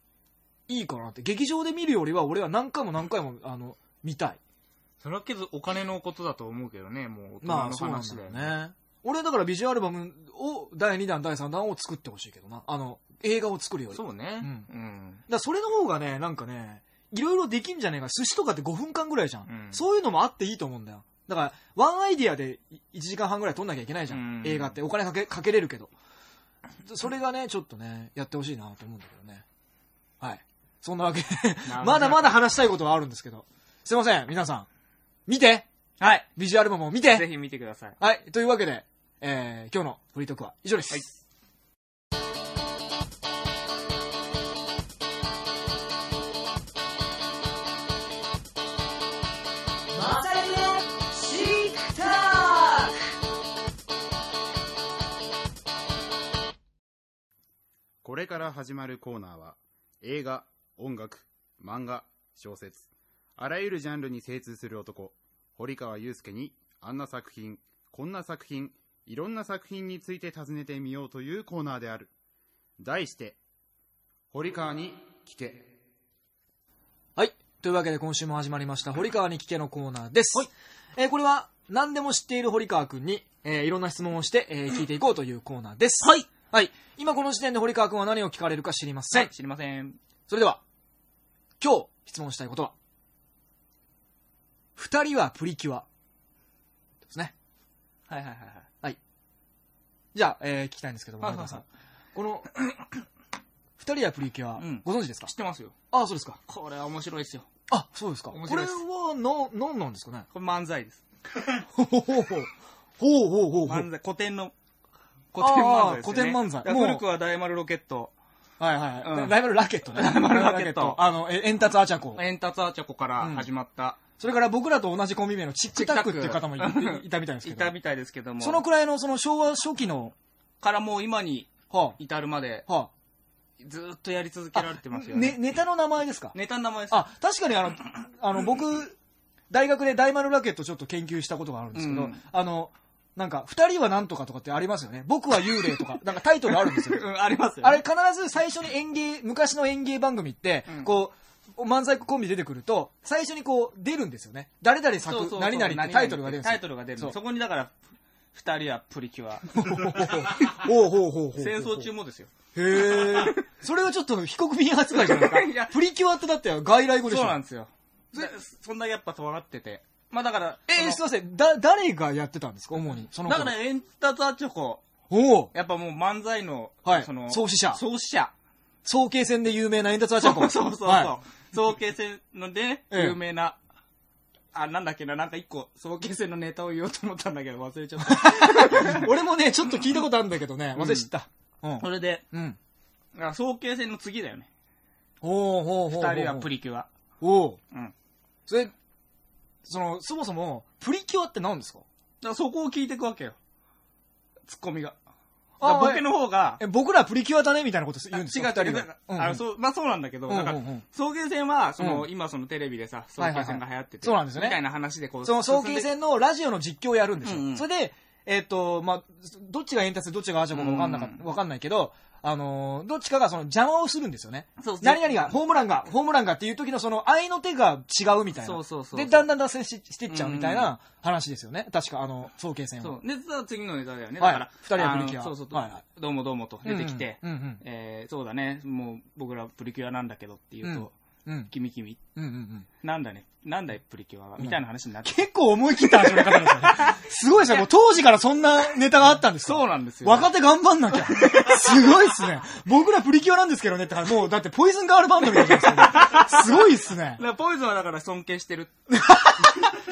Speaker 1: いいかなって。劇場で見るよりは俺は何回も何回も、あの、見たい。
Speaker 2: それはけどお金のことだと思うけどね、もう
Speaker 1: まあ、
Speaker 2: 大人
Speaker 1: そうなんだよ
Speaker 2: の話だよね。
Speaker 1: ね。俺だからビジュアルバムを第2弾、第3弾を作ってほしいけどな。あの、映画を作るより。
Speaker 2: そうね。
Speaker 1: う
Speaker 2: うんん。
Speaker 1: だからそれの方がね、なんかね、いろいろできんじゃねえか。寿司とかって5分間ぐらいじゃん。
Speaker 2: うん
Speaker 1: そういうのもあっていいと思うんだよ。だから、ワンアイディアで1時間半ぐらい撮んなきゃいけないじゃん。
Speaker 2: うん
Speaker 1: 映画って。お金かけ、かけれるけど。それがね、ちょっとね、やってほしいなと思うんだけどね。はい。そんなわけで、まだまだ話したいことはあるんですけど。すいません、皆さん。見て
Speaker 2: はい。
Speaker 1: ビジュアルバムを見て
Speaker 2: ぜひ見てください。
Speaker 1: はい。というわけで、えー、今日のフリートークは以上です。
Speaker 2: はい
Speaker 4: これから始まるコーナーは映画、音楽、漫画、小説あらゆるジャンルに精通する男堀川雄介にあんな作品こんな作品いろんな作品について尋ねてみようというコーナーである題して堀川に聞け
Speaker 1: はい。というわけで今週も始まりました、堀川に聞けのコーナーです。えーこれは何でも知っている堀川くんに、えーいろんな質問をして、えー聞いていこうというコーナーです。
Speaker 2: はい。
Speaker 1: はい。今この時点で堀川くんは何を聞かれるか知りません。
Speaker 2: はい。知りません。
Speaker 1: それでは、今日質問したいことは、二人はプリキュア。ですね。
Speaker 2: はいはいはいはい。
Speaker 1: じゃあ、えー聞きたいんですけども、
Speaker 2: はいはいはい
Speaker 1: 堀川さん。この、二人はプリキュア、
Speaker 2: うん
Speaker 1: ご存知ですか？
Speaker 2: 知ってますよ。
Speaker 1: ああ、そうですか。
Speaker 2: これは面白いですよ。
Speaker 1: あ、そうですか。これ
Speaker 2: 面白いです
Speaker 1: は、な、なんなんですかね？
Speaker 2: これ漫才です。
Speaker 1: ほほほほ。ほうほうほうほう。
Speaker 2: 漫才、古典の、古典漫才ですよ、ね。
Speaker 1: 古典漫才
Speaker 2: だから古くは大丸ロケット、
Speaker 1: はいはい。
Speaker 2: うん
Speaker 1: ライバルラケットね。
Speaker 2: ライバルラケット
Speaker 1: あの、えエンタツアチャコ。
Speaker 2: エンタツアチャコから始まった、
Speaker 1: それから僕らと同じコンビ名のチックタックっていう方もいたみたいですけど。
Speaker 2: いたみたいですけども、
Speaker 1: そのくらいのその昭和初期の、
Speaker 2: からもう今に
Speaker 1: は
Speaker 2: 至るまで、
Speaker 1: あ、は
Speaker 2: ずーっとやり続けられてますよ
Speaker 1: あ、
Speaker 2: ね。
Speaker 1: ね、ネタの名前ですか？
Speaker 2: ネタの名前です。
Speaker 1: あ、確かにあの、あの、僕、大学で大丸ラケットちょっと研究したことがあるんですけど、
Speaker 2: うん
Speaker 1: あの、なんか、二人はなんとかとかってありますよね。僕は幽霊とか、なんかタイトルあるんですよ。
Speaker 2: うん、ありますよ、ね。
Speaker 1: あれ必ず最初に演芸、昔の演芸番組って、
Speaker 2: うん
Speaker 1: こう、漫才コンビ出てくると、最初にこう出るんですよね。誰々作、
Speaker 2: そうそうそう
Speaker 1: 何々ってタイトルが出るんですよ。
Speaker 2: タイトルが出る
Speaker 1: そう
Speaker 2: そこにだから、二人はプリキュア。
Speaker 1: ほうほうほうほう。
Speaker 2: 戦争中もですよ。
Speaker 1: へえ。それはちょっと非国民扱いじゃないですか。プリキュアってだって外来語でしょ。
Speaker 2: そうなんですよ。でそんだけやっぱ尖ってて。まあだから、
Speaker 1: えー、すいません。だ、誰がやってたんですか？主に。その
Speaker 2: だ
Speaker 1: 頃
Speaker 2: からエンタツアチョコ、
Speaker 1: おお
Speaker 2: やっぱもう漫才の、
Speaker 1: はい
Speaker 2: その、
Speaker 1: 創始者
Speaker 2: 創始者。
Speaker 1: 早慶戦で有名なエンタツアチャコ。
Speaker 2: そうそうそう。
Speaker 1: は
Speaker 2: 早慶戦のね、
Speaker 1: ええ
Speaker 2: 有名な、あ、なんだっけな、なんか一個、早慶戦のネタを言おうと思ったんだけど忘れちゃった。
Speaker 1: い。俺もね、ちょっと聞いたことあるんだけどね、忘れちゃった。うん。
Speaker 2: それで、
Speaker 1: うん。
Speaker 2: あ早慶戦の次だよね。
Speaker 1: おおほうほうほうほう。
Speaker 2: 二人はプリキュア。
Speaker 1: おお
Speaker 2: うん。
Speaker 1: それ、その、そもそも、プリキュアって何ですか？
Speaker 2: だからそこを聞いていくわけよ。ツッコミが。
Speaker 1: あ
Speaker 2: ボケの方が、
Speaker 1: え、僕らプリキュアだねみたいなこと言うんですか？
Speaker 2: 違う違う。あのそうまあそうなんだけど、
Speaker 1: うん
Speaker 2: か送迎戦は、その、
Speaker 1: うん。
Speaker 2: 今そのテレビでさ、送迎戦が流行ってて、
Speaker 1: そうなんですよね。
Speaker 2: みたいな話でこう、
Speaker 1: その、早慶
Speaker 2: 進んで
Speaker 1: 戦のラジオの実況をやるんですよ。それで、えっ、と、まあ、どっちがエンタツでどっちがアーチャコかわかんなか、
Speaker 2: うん
Speaker 1: わかんないけど、あのーどっちかがその邪魔をするんですよね。
Speaker 2: そう
Speaker 1: 何々が、ホームランが、ホームランがっていう時のその、愛の手が違うみたいな。
Speaker 2: そうそうそう
Speaker 1: で、だんだん脱線ししていっちゃうみたいな話ですよね。確か、あの、早慶戦は。
Speaker 2: そう。で、次のネタだよね。
Speaker 1: はい
Speaker 2: だから、
Speaker 1: 二人はプリキュア
Speaker 2: そうそう、
Speaker 1: はいはい
Speaker 2: どうもどうもと出てきて、
Speaker 1: うんうん
Speaker 2: えーそうだね、もう僕らプリキュアなんだけどって言うと、
Speaker 1: うん。うん。
Speaker 2: 君君、
Speaker 1: うんうんうん。
Speaker 2: なんだね、なんだいプリキュアは、みたいな話になって。
Speaker 1: 結構思い切った始め方ですよね。すごいですね。もう当時からそんなネタがあったんですか
Speaker 2: そうなんですよ。
Speaker 1: 若手頑張んなきゃ。すごいっすね。僕らプリキュアなんですけどねって、もうだってポイズンガールバンドみたいなすか。すごいっすね
Speaker 2: だ。からポイズンはだから尊敬してる。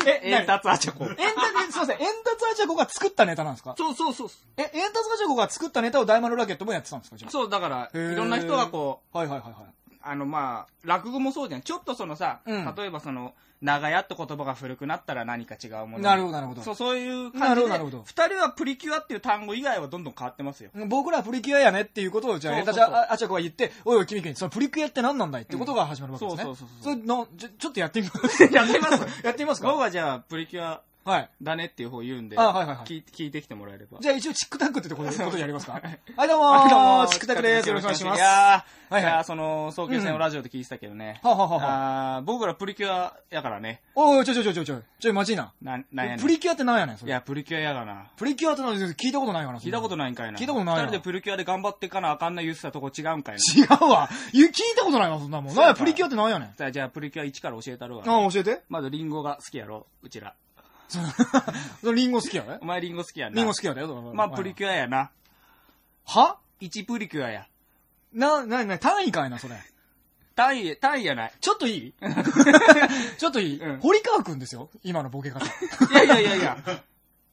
Speaker 1: え
Speaker 2: エンタツアチョコ。
Speaker 1: エンタ、すいません、エンタツアチャコが作ったネタなんですか？
Speaker 2: そうそうそう。
Speaker 1: え、エンタツアチャコが作ったネタを大丸ラケットもやってたんですかじゃ
Speaker 2: そう、だから、
Speaker 1: へー
Speaker 2: いろんな人がこう、
Speaker 1: あ。はいはいはいはい。
Speaker 2: あの、まあ、落語もそうじゃん。ちょっとそのさ、
Speaker 1: うん
Speaker 2: 例えばその、長屋って言葉が古くなったら何か違うもの。
Speaker 1: なるほどなるほど
Speaker 2: そう、そういう
Speaker 1: な
Speaker 2: 感じで
Speaker 1: るほどなるほど、
Speaker 2: 二人はプリキュアっていう単語以外はどんどん変わってますよ。
Speaker 1: 僕らプリキュアやねっていうことを、じゃあ、エン
Speaker 2: そうそうそう
Speaker 1: タチャアチャコが言って、おいおい、君君、そのプリキュアって何なんだいってことが始まるわけですね。
Speaker 2: うんそうそうそうそう
Speaker 1: それの、ちょ、ちょっとやってみます
Speaker 2: やってみます
Speaker 1: やってみますか？
Speaker 2: 僕はじゃあ、プリキュア、
Speaker 1: はい。
Speaker 2: だねっていう方を言うんで、
Speaker 1: あはいはいはい
Speaker 2: 聞い聞いてきてもらえれば。
Speaker 1: じゃあ一応チックタックってとこでことや りますか？はい、どう
Speaker 2: も
Speaker 1: もー、チックタックです。よろしくお願いします。
Speaker 2: いやー、
Speaker 1: はいはい
Speaker 2: いやーその、早慶戦をラジオで聞いてたけどね。
Speaker 1: はあはあはあ
Speaker 2: あー僕らプリキュアやからね。
Speaker 1: おい、ちょちょちょちょちょ、ちょい、待ちいな。
Speaker 2: な、なんやねん。
Speaker 1: プリキュアってなんやねん、それ。
Speaker 2: いや、プリキュアやがな。
Speaker 1: プリキュアってなん聞いたことないかな。
Speaker 2: 聞いたことないんかいな。
Speaker 1: 聞いたことないな
Speaker 2: 二人でプリキュアで頑張っていかなあかんな言ってたとこ違うんかいな。
Speaker 1: 違うわ。ゆ聞いたことないわ、そんなもん。なんや、プリキュアってなんやねん。
Speaker 2: さあじゃあプリキュア1から教えたるわ。
Speaker 1: あ、教えて。
Speaker 2: まずリンゴが好きやろ、うちら。
Speaker 1: リンゴ好きやね？
Speaker 2: お。前リンゴ好きやな。
Speaker 1: リンゴ好きやでよ。
Speaker 2: まあプリキュアやな。
Speaker 1: は
Speaker 2: ？1プリキュアや。
Speaker 1: な、な、な、単位かいな、それ。
Speaker 2: 単位、単位やない。
Speaker 1: ちょっといい？ちょっといい、
Speaker 2: うん
Speaker 1: 堀川くんですよ？今のボケ方。
Speaker 2: いやいやいやいや。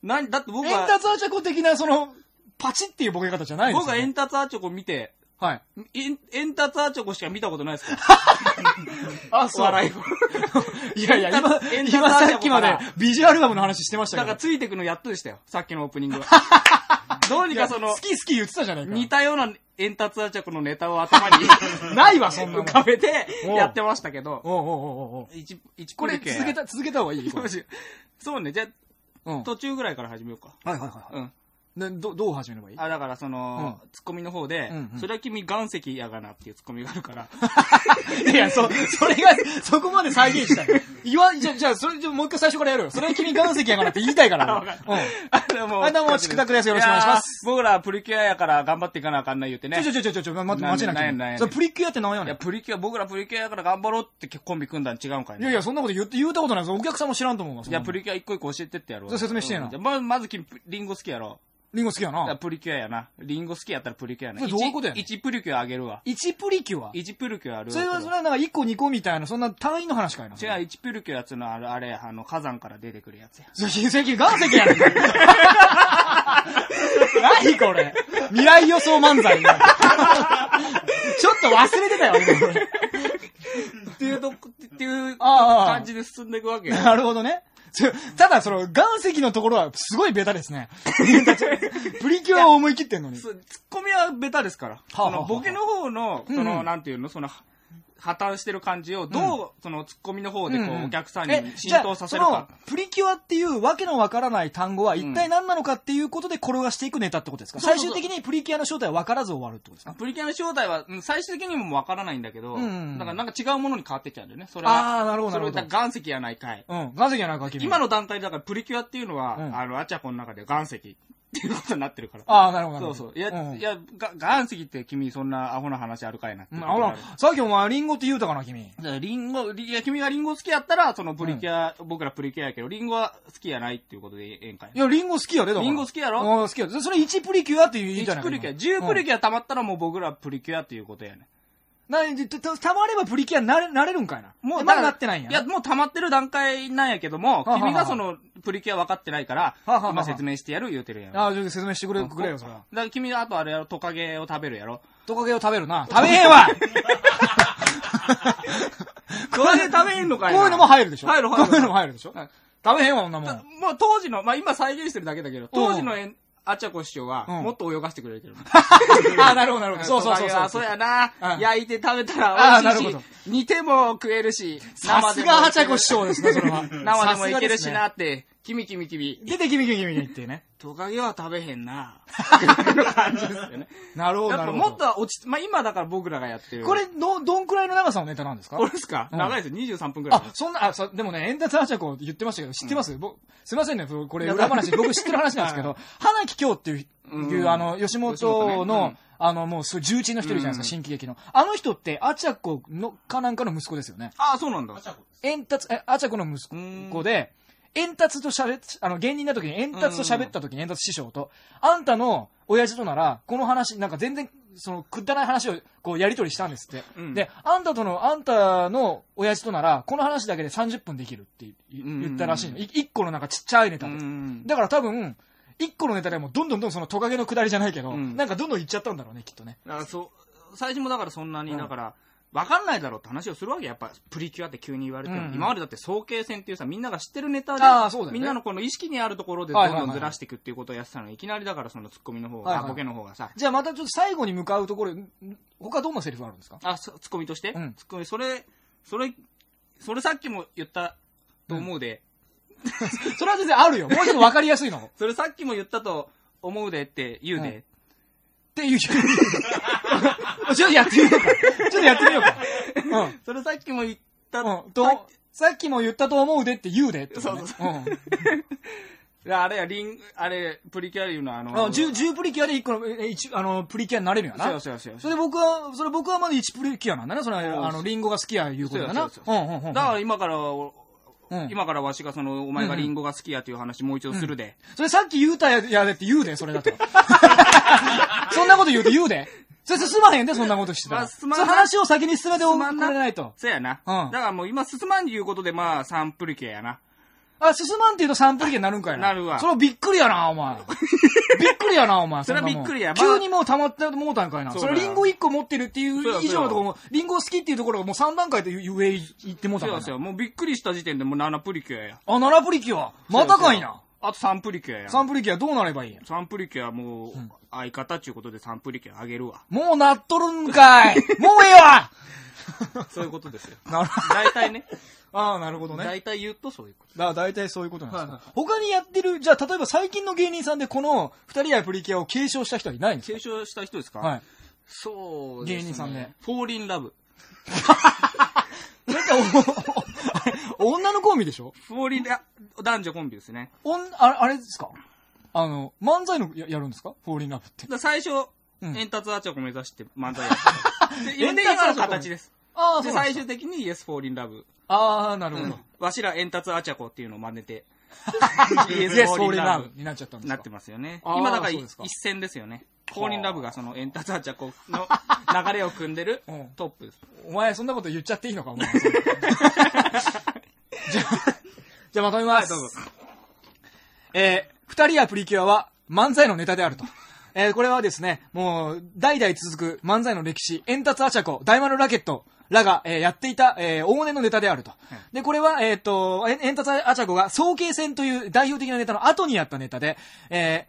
Speaker 2: なん、だって僕
Speaker 1: エン
Speaker 2: は、
Speaker 1: タツアチャコ的な、その、パチっていうボケ方じゃないですよ、
Speaker 2: 僕はエンタツアーチョコ見て、
Speaker 1: はい。
Speaker 2: エンエンタツアーチョコしか見たことないですか？ら。
Speaker 1: あ、
Speaker 2: 笑い。
Speaker 1: いやいや、今、今さっきまでビジュアルバムの話してました
Speaker 2: だ
Speaker 1: けど。
Speaker 2: からついてくのやっとでしたよ。さっきのオープニングは。どうにかその
Speaker 1: 好、き好き言ってたじゃないか。
Speaker 2: 似たようなエンタツアーチョコのネタを頭に
Speaker 1: ないわ、そんなの。
Speaker 2: 浮かべてやってましたけど、
Speaker 1: おうおうおうおう
Speaker 2: 一、一
Speaker 1: これ続けた、続けた方がいい？
Speaker 2: そうね、じゃ
Speaker 1: うん
Speaker 2: あ、途中ぐらいから始めようか。
Speaker 1: はいはいはい。
Speaker 2: うん。
Speaker 1: で、ど、どう始めればいい？
Speaker 2: あ、だからその、ツッコミの方で、
Speaker 1: うんうん
Speaker 2: それは君岩石やがなっていうツッコミがあるから、
Speaker 1: いや、そ、それが、そこまで再現したい。言わ、じゃ、じゃあ、それ、じゃあもう一回最初からやるよ。それは君岩石やからって言いたいから。うん。
Speaker 2: あでも
Speaker 1: はいどうもチクタクですよろしくお願いします
Speaker 2: やー僕らプリキュアやから頑張っていかなあかんない言ってね。
Speaker 1: ちょちょちょちょちょ、ま、
Speaker 2: な
Speaker 1: 待ちな
Speaker 2: なんやなんや
Speaker 1: きゃ。それプリキュアって何や
Speaker 2: いや。プリキュア、僕らプリキュアやから頑張ろうってコンビ組んだん違うんかいね。
Speaker 1: いやいや、そんなこと言って、言うたことないです。お客さんも知らんと思うわ。
Speaker 2: じゃあプリキュア一個一個教えてってやろう。
Speaker 1: じゃあ説明してえな
Speaker 2: うんじゃあままず君、リンゴ好きやろ。
Speaker 1: リンゴ好きやな。
Speaker 2: プリキュアやな。リンゴ好きやったらプリキュアやな。
Speaker 1: どういうことやねん
Speaker 2: 1プリキュアあげるわ。
Speaker 1: 1プリキュア
Speaker 2: ？1プリキュアあるわ。
Speaker 1: それは、それはなんか1個2個みたいな、そんな単位の話かいな。
Speaker 2: 違う、1プリキュアっつうのはあれ、あれ、あの、火山から出てくるやつや。
Speaker 1: それ、石岩石やねん。何これ？未来予想漫才ねちょっと忘れてたよ。
Speaker 2: っていうとこ、っていう感じで進んでいくわけよ。
Speaker 1: なるほどね。そただ、その、岩石のところはすごいベタですね。プリキュアを思い切ってんのに。
Speaker 2: ツッコミはベタですから。
Speaker 1: はあはあ
Speaker 2: そのボケの方の、
Speaker 1: うん
Speaker 2: その、なんていうの、その、破綻してる感じを、どう、その、ツッコミの方で、こう、お客さん
Speaker 1: え
Speaker 2: に浸透させるか
Speaker 1: プリキュアっていうわけのわからない単語は一体何なのかっていうことで転がしていくネタってことですか、最終的にプリキュアの正体は分からず終わるってことですか
Speaker 2: プリキュアの正体は、うん最終的にもわからないんだけど、だからなんか違うものに変わってっちゃうんだよね。それは。
Speaker 1: あーなるほどなるほど
Speaker 2: 岩石やないかい。
Speaker 1: うん。岩石やないか、君。
Speaker 2: 今の段階でだからプリキュアっていうのは、
Speaker 1: うん
Speaker 2: あの、アチャコの中で岩石っていうことになってるから。
Speaker 1: ああ、なるほど。
Speaker 2: そうそう。いや、
Speaker 1: ん
Speaker 2: いや、が岩石って君そんなアホな話あるかいなって
Speaker 1: うん、
Speaker 2: いうことがある。
Speaker 1: あほら、さっきお前リンゴって言うたかな、君。
Speaker 2: リンゴ、いや、君がリンゴ好きやったら、そのプリキュア、僕らプリキュアやけど、リンゴは好きやないっていうことでええんかい
Speaker 1: い。や、リンゴ好きやで、だから。
Speaker 2: リンゴ好きやろ？
Speaker 1: ああ好きや。それ1プリキュアって言いたいな
Speaker 2: 1プリキュア、10プリキュア溜まったらもう僕らプリキュアっていうことやね。
Speaker 1: なたたたまればプリキュアになれなれるんかいな。
Speaker 2: もう、
Speaker 1: まだなってないんや。
Speaker 2: いや、もう溜まってる段階なんやけども、
Speaker 1: はあはあ
Speaker 2: 君がその、プリキュア分かってないから、
Speaker 1: はあはあはあ
Speaker 2: 今説明してやる言うてるやん。だか
Speaker 1: ああ、説明してくれ、くれよ、それは。
Speaker 2: ら君があとあれやろ、トカゲを食べるやろ。
Speaker 1: トカゲを食べるな。食べへんわ
Speaker 2: トカゲ食べへんのかいな
Speaker 1: こういうのも入るでしょ
Speaker 2: 入る入る
Speaker 1: こういうのも入るでしょ
Speaker 2: はい
Speaker 1: 食べへんわ、こんなもん。
Speaker 2: もう当時の、まあ今再現してるだけだけど、当時のえんアチャコ師匠は、
Speaker 1: うん
Speaker 2: もっと泳がしてくれてる。
Speaker 1: あ あ、なるほど、なるほど。そうそうそうそう。
Speaker 2: そうやな
Speaker 1: う。ん
Speaker 2: 焼いて食べた
Speaker 1: あ
Speaker 2: ら美味しいし煮ても食えるし、
Speaker 1: さすがハチャコ師匠ですね、それは。
Speaker 2: 生でもいけるし
Speaker 1: さ
Speaker 2: なって、キミキミキミ。
Speaker 1: 出てキミキミキミってね。
Speaker 2: トカゲは食べへんな。感じですよね。
Speaker 1: なるほど、
Speaker 2: やっぱ
Speaker 1: なるほど。
Speaker 2: もっとは落ち、まあ今だから僕らがやってる。
Speaker 1: これ、ど、どんくらいの長さのネタなんですか？
Speaker 2: これですか？
Speaker 1: うん
Speaker 2: 長いですよ。23分くらい
Speaker 1: あ。、そんな、あ、そでもね、エンタツアーチャコ言ってましたけど、知ってます、僕すいませんね、これ裏話、僕知ってる話なんですけど、花木京っていう、
Speaker 2: うん
Speaker 1: いうあの、吉本
Speaker 2: 吉本ね
Speaker 1: の、
Speaker 2: うん
Speaker 1: あの、もう、そう重鎮の一人じゃないですか、
Speaker 2: うん
Speaker 1: 新喜劇の。あの人って、アチャコの、かなんかの息子ですよね。
Speaker 2: ああ、そうなんだ。
Speaker 1: エンタツ、え、アチャコの息子で、エンタツと喋っ、あの、芸人な時にエンタツと喋った時に、エンタツ師匠と、あんたの親父となら、この話、なんか全然、その、くだらない話を、こう、やりとりしたんですって。
Speaker 2: うん
Speaker 1: で、あんたとの、あんたの親父となら、この話だけで30分できるって言ったらしいの。い一個のなんかちっちゃいネタ
Speaker 2: う
Speaker 1: で。
Speaker 2: ん。
Speaker 1: だから多分、一個のネタでもどんどんどんどんそのトカゲの下りじゃないけど、
Speaker 2: うん
Speaker 1: なんかどんどんいっちゃったんだろうね、きっとね。
Speaker 2: だからそう、最初もだからそんなに、
Speaker 1: うん
Speaker 2: だから、わかんないだろうって話をするわけやっぱプリキュアって急に言われても、
Speaker 1: うん。
Speaker 2: 今までだって早慶戦っていうさみんなが知ってるネタで
Speaker 1: ね。
Speaker 2: みんなのこの意識にあるところでどん
Speaker 1: はいはいはい。
Speaker 2: どんずらしていくっていうことをやってたのにいきなりだからそのツッコミの方が、
Speaker 1: はいはい。
Speaker 2: あボケの方がさ。
Speaker 1: じゃあまたちょっと最後に向かうところ、ん他どんなセリフあるんですか？
Speaker 2: あそツッコミとして、
Speaker 1: うん。
Speaker 2: ツッコミそれそれそれさっきも言ったと思うで、
Speaker 1: それは全然あるよ。もうちょっとわかりやすいの。っ
Speaker 2: それさっきも言ったと思うでって言うで。
Speaker 1: ていう。ちょっとやってみようか。ちょっとやってみようか。うん。
Speaker 2: それさっきも言った
Speaker 1: うん、と、さっきも言ったと思うでって言うでってことね、
Speaker 2: そうそういや あれや、リン、あれ、プリキュアで言うのは、あの、
Speaker 1: うん。あ、10、10プリキュアで1個の、え一あの、プリキュアになれるよな。
Speaker 2: そうよそうよそうよ
Speaker 1: それで僕は、それ僕はまだ1プリキュアなんだね。それは、あの、リンゴが好きやいうことだな。
Speaker 2: そううん
Speaker 1: うんうん。
Speaker 2: だから今から、お
Speaker 1: うん
Speaker 2: 今からわしがその、お前がリンゴが好きやという話もう一度するで。
Speaker 1: それさっき言うたややでって言うで、それだと。そんなこと言うて言うで。それ進まへんで、そんなことしてたら。
Speaker 2: まあ進まんな
Speaker 1: その話を先に進めておく
Speaker 2: 進まんな
Speaker 1: れないと。
Speaker 2: そうやな。
Speaker 1: うん
Speaker 2: だからもう今進まんいうことで、まあ、サンプリキュアやな。
Speaker 1: あ、進まんって言うとサンプリケになるんかいな。
Speaker 2: なるわ
Speaker 1: それはびっくりやな、お前。びっくりやな、お前。
Speaker 2: それはびっくりやまあ
Speaker 1: 急にもう溜まってもうたんかいな。
Speaker 2: そ
Speaker 1: れリンゴ1個持ってるっていう以上のところも、リンゴ好きっていうところがもう3段階で上行ってもうたんかいな。
Speaker 2: そうですよ。もうびっくりした時点でもう7プリキュアや。
Speaker 1: あ、7プリキュア。またかいな。
Speaker 2: あと3プリキュアや。
Speaker 1: サンプリキュアどうなればいいんや？
Speaker 2: サンプリキュアもう、相方っていうことでサンプリキュアあげるわ。
Speaker 1: もうなっとるんかい。もうええわ
Speaker 2: そういうことですよ。
Speaker 1: なる
Speaker 2: 大体ね。
Speaker 1: ああ、なるほどね。
Speaker 2: 大体言うとそういうこと。
Speaker 1: だ大体そういうことなんですか、
Speaker 2: はいはい
Speaker 1: 他にやってる、じゃあ例えば最近の芸人さんでこの二人やプリキュアを継承した人はいないんです
Speaker 2: 継承した人ですか？
Speaker 1: かはい。
Speaker 2: そうですね。
Speaker 1: 芸人さんで。
Speaker 2: フォーリンラブ。
Speaker 1: なんかお、女のコンビでしょ？
Speaker 2: フォーリンラ、男女コンビですね。
Speaker 1: おんああれですか？あの、漫才のややるんですか？フォーリンラブって。
Speaker 2: だ最初、
Speaker 1: うん
Speaker 2: エンタツアーチョコ目指して漫才やってた。で今で今の形です。
Speaker 1: ああ、
Speaker 2: で、最終的にイエスフォーリンラブ。
Speaker 1: ああ、なるほど。
Speaker 2: わしらエンタツアチャコっていうのを真似て、
Speaker 1: イエス、フォーリンラブになっちゃったんですか？
Speaker 2: なってますよね。今だから一戦ですよね。フォーリンラブがそのエンタツアチャコの流れを組んでる
Speaker 1: うん
Speaker 2: トップです。
Speaker 1: お前そんなこと言っちゃっていいのかお前 じゃあ、じゃあまとめます。
Speaker 2: はいどうぞ
Speaker 1: えー、二人やプリキュアは漫才のネタであると。えー、これはですね、もう、代々続く漫才の歴史、エンタツアチャコ、大丸ラケットらが、えーやっていた、えー、往年のネタであると。で、これは、えっ、と、エンタツアチャコが、早慶戦という代表的なネタの後にやったネタで、え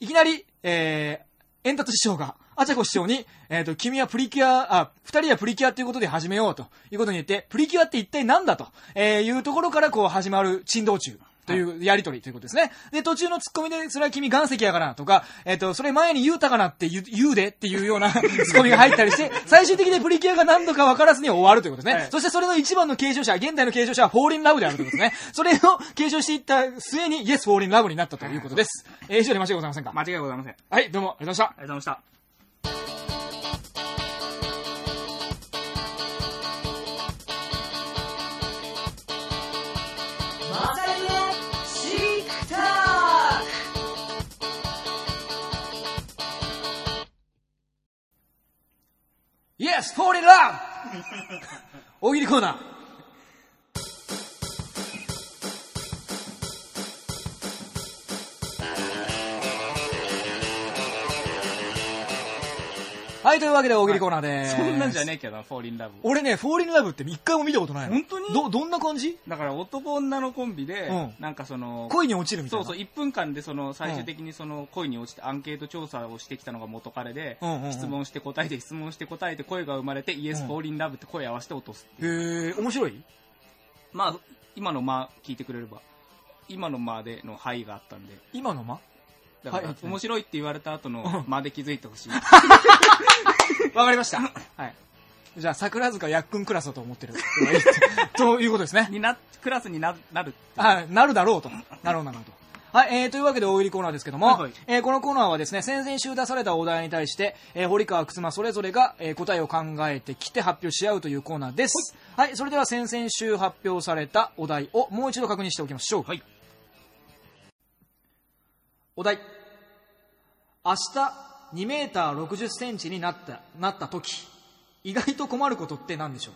Speaker 1: いきなり、えー、エンタツ師匠が、アチャコ師匠に、えっ、と、君はプリキュア、あ、二人はプリキュアということで始めようということに言って、プリキュアって一体何だと、えーいうところからこう始まる珍道中。というやりとりということですね。で、途中のツッコミで、それは君岩石やからとか、えっ、と、それ前に言うたかなって言う言うでっていうような ツッコミが入ったりして、最終的にプリキュアが何度か分からずに終わるということですね。
Speaker 2: はい
Speaker 1: そしてそれの一番の継承者、現代の継承者はフォーリンラブであるということですね。それを継承していった末に、イエスフォーリンラブになったということです。えー以上で間違いございませんか？
Speaker 2: 間違いございません。あり
Speaker 1: はい、どうも、ありがとうございました。
Speaker 2: がとうございました。
Speaker 1: イエスフォーリンラブ大喜利コーナー。はい、というわけで大喜利コーナーでーす。
Speaker 2: そんなんじゃねえけどな、フォーリンラブ。
Speaker 1: 俺ね、フォーリンラブって一回も見たことないの。
Speaker 2: 本当に？
Speaker 1: ど、どんな感じ？
Speaker 2: だから男女のコンビで、
Speaker 1: うん
Speaker 2: なんかその、
Speaker 1: 恋に落ちるみたいな。
Speaker 2: そうそう、1分間でその最終的にその恋に落ちてアンケート調査をしてきたのが元彼で、
Speaker 1: うんうんうん
Speaker 2: 質問して答えて質問して答えて声が生まれて、イエス、
Speaker 1: うん
Speaker 2: フォーリンラブって声合わせて落とすっていう。
Speaker 1: へえ、面白い？
Speaker 2: まあ、今の間聞いてくれれば、今の間での範囲があったんで、
Speaker 1: 今の間？
Speaker 2: だから、
Speaker 1: はい
Speaker 2: 面白いって言われた後の間で気づいてほしい。
Speaker 1: わかりました。
Speaker 2: はい。
Speaker 1: じゃあ、桜塚やっくんクラスだと思ってる。ということですね。
Speaker 2: にな、クラスにななる。
Speaker 1: はい、なるだろうと。なるほど、なるほど。はい、えー、というわけで大喜利コーナーですけども、
Speaker 2: はいはい
Speaker 1: えーこのコーナーはですね、先々週出されたお題に対して、えー堀川、忽馬それぞれが、えー答えを考えてきて発表し合うというコーナーです。はい、それでは先々週発表されたお題をもう一度確認しておきましょう。
Speaker 2: はい。
Speaker 1: お題。明日2メーター60センチになった、なった時、意外と困ることって何でしょう？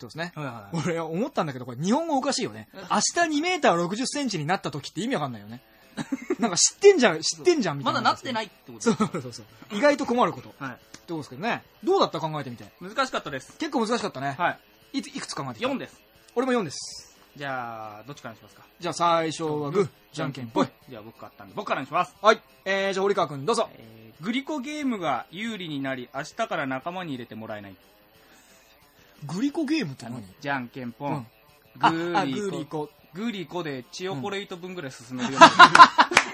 Speaker 1: そうですね。
Speaker 2: はいはいはい
Speaker 1: 俺思ったんだけど、これ日本語おかしいよね。明日2メーター60センチになった時って意味わかんないよね。なんか知ってんじゃん、知ってんじゃんみたいな。。
Speaker 2: まだなってないいってこと
Speaker 1: そうそうそう。意外と困ること。って
Speaker 2: はい。
Speaker 1: ことですけどね。どうだった？考えてみて。
Speaker 2: 難しかったです。
Speaker 1: 結構難しかったね。
Speaker 2: はい。
Speaker 1: いついくつ考えてきた
Speaker 2: ？4です。
Speaker 1: 俺も4です。
Speaker 2: じゃあ、どっちからにしますか？
Speaker 1: じゃあ最初はグー、じゃんけんぽい。
Speaker 2: じゃあ僕買ったんで、僕からにします。
Speaker 1: はい。えー、じゃあ堀川くんどうぞ。
Speaker 2: えー、グリコゲームが有利になり、明日から仲間に入れてもらえない。
Speaker 1: グリコゲームって何？
Speaker 2: じゃんけんぽん。グリコ。
Speaker 1: グリコ。
Speaker 2: グリコでチヨコレイト分ぐらい進めるようになる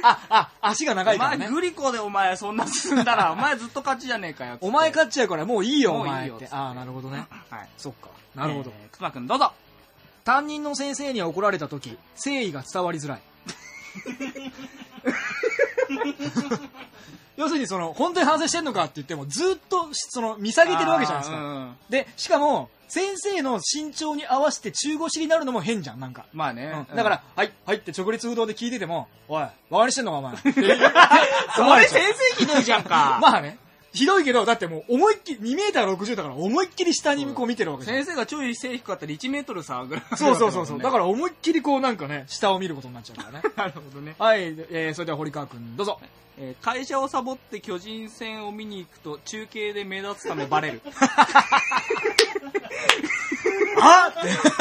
Speaker 1: あ、あ、足が長い
Speaker 2: お
Speaker 1: からね。
Speaker 2: 前グリコでお前そんな進んだら、お前ずっと勝ちじゃねえかよ。
Speaker 1: お前勝っちゃうからもういいよ、お前ってああ、なるほどね。
Speaker 2: はい。
Speaker 1: そっか。なるほど。
Speaker 2: えーくまくんどうぞ。
Speaker 1: 担任の先生に怒られた時、誠意が伝わりづらい。要するにその、本当に反省してんのかって言っても、ずっと、その、見下げてるわけじゃないですか。
Speaker 2: うん
Speaker 1: で、しかも、先生の身長に合わせて中腰になるのも変じゃん、なんか。
Speaker 2: まあね。
Speaker 1: うんだから、はい、はいって直立不動で聞いてても、おい、バカにしてんのか、お前。
Speaker 2: それ先生 ひどいじゃんか。
Speaker 1: まあね。ひどいけど、だってもう思いっきり、2メーター60だから思いっきり下にこう見てるわけじゃん。
Speaker 2: 先生がちょい背低かったら1メートル差ぐらい。
Speaker 1: そうそうそうそう。だから思いっきりこうなんかね、下を見ることになっちゃうからね。
Speaker 2: ら。なるほどね。
Speaker 1: はい、えー、それでは堀川くん、どうぞ。
Speaker 2: えー会社をサボって巨人戦を見に行くと中継で目立つためバレる。
Speaker 1: あ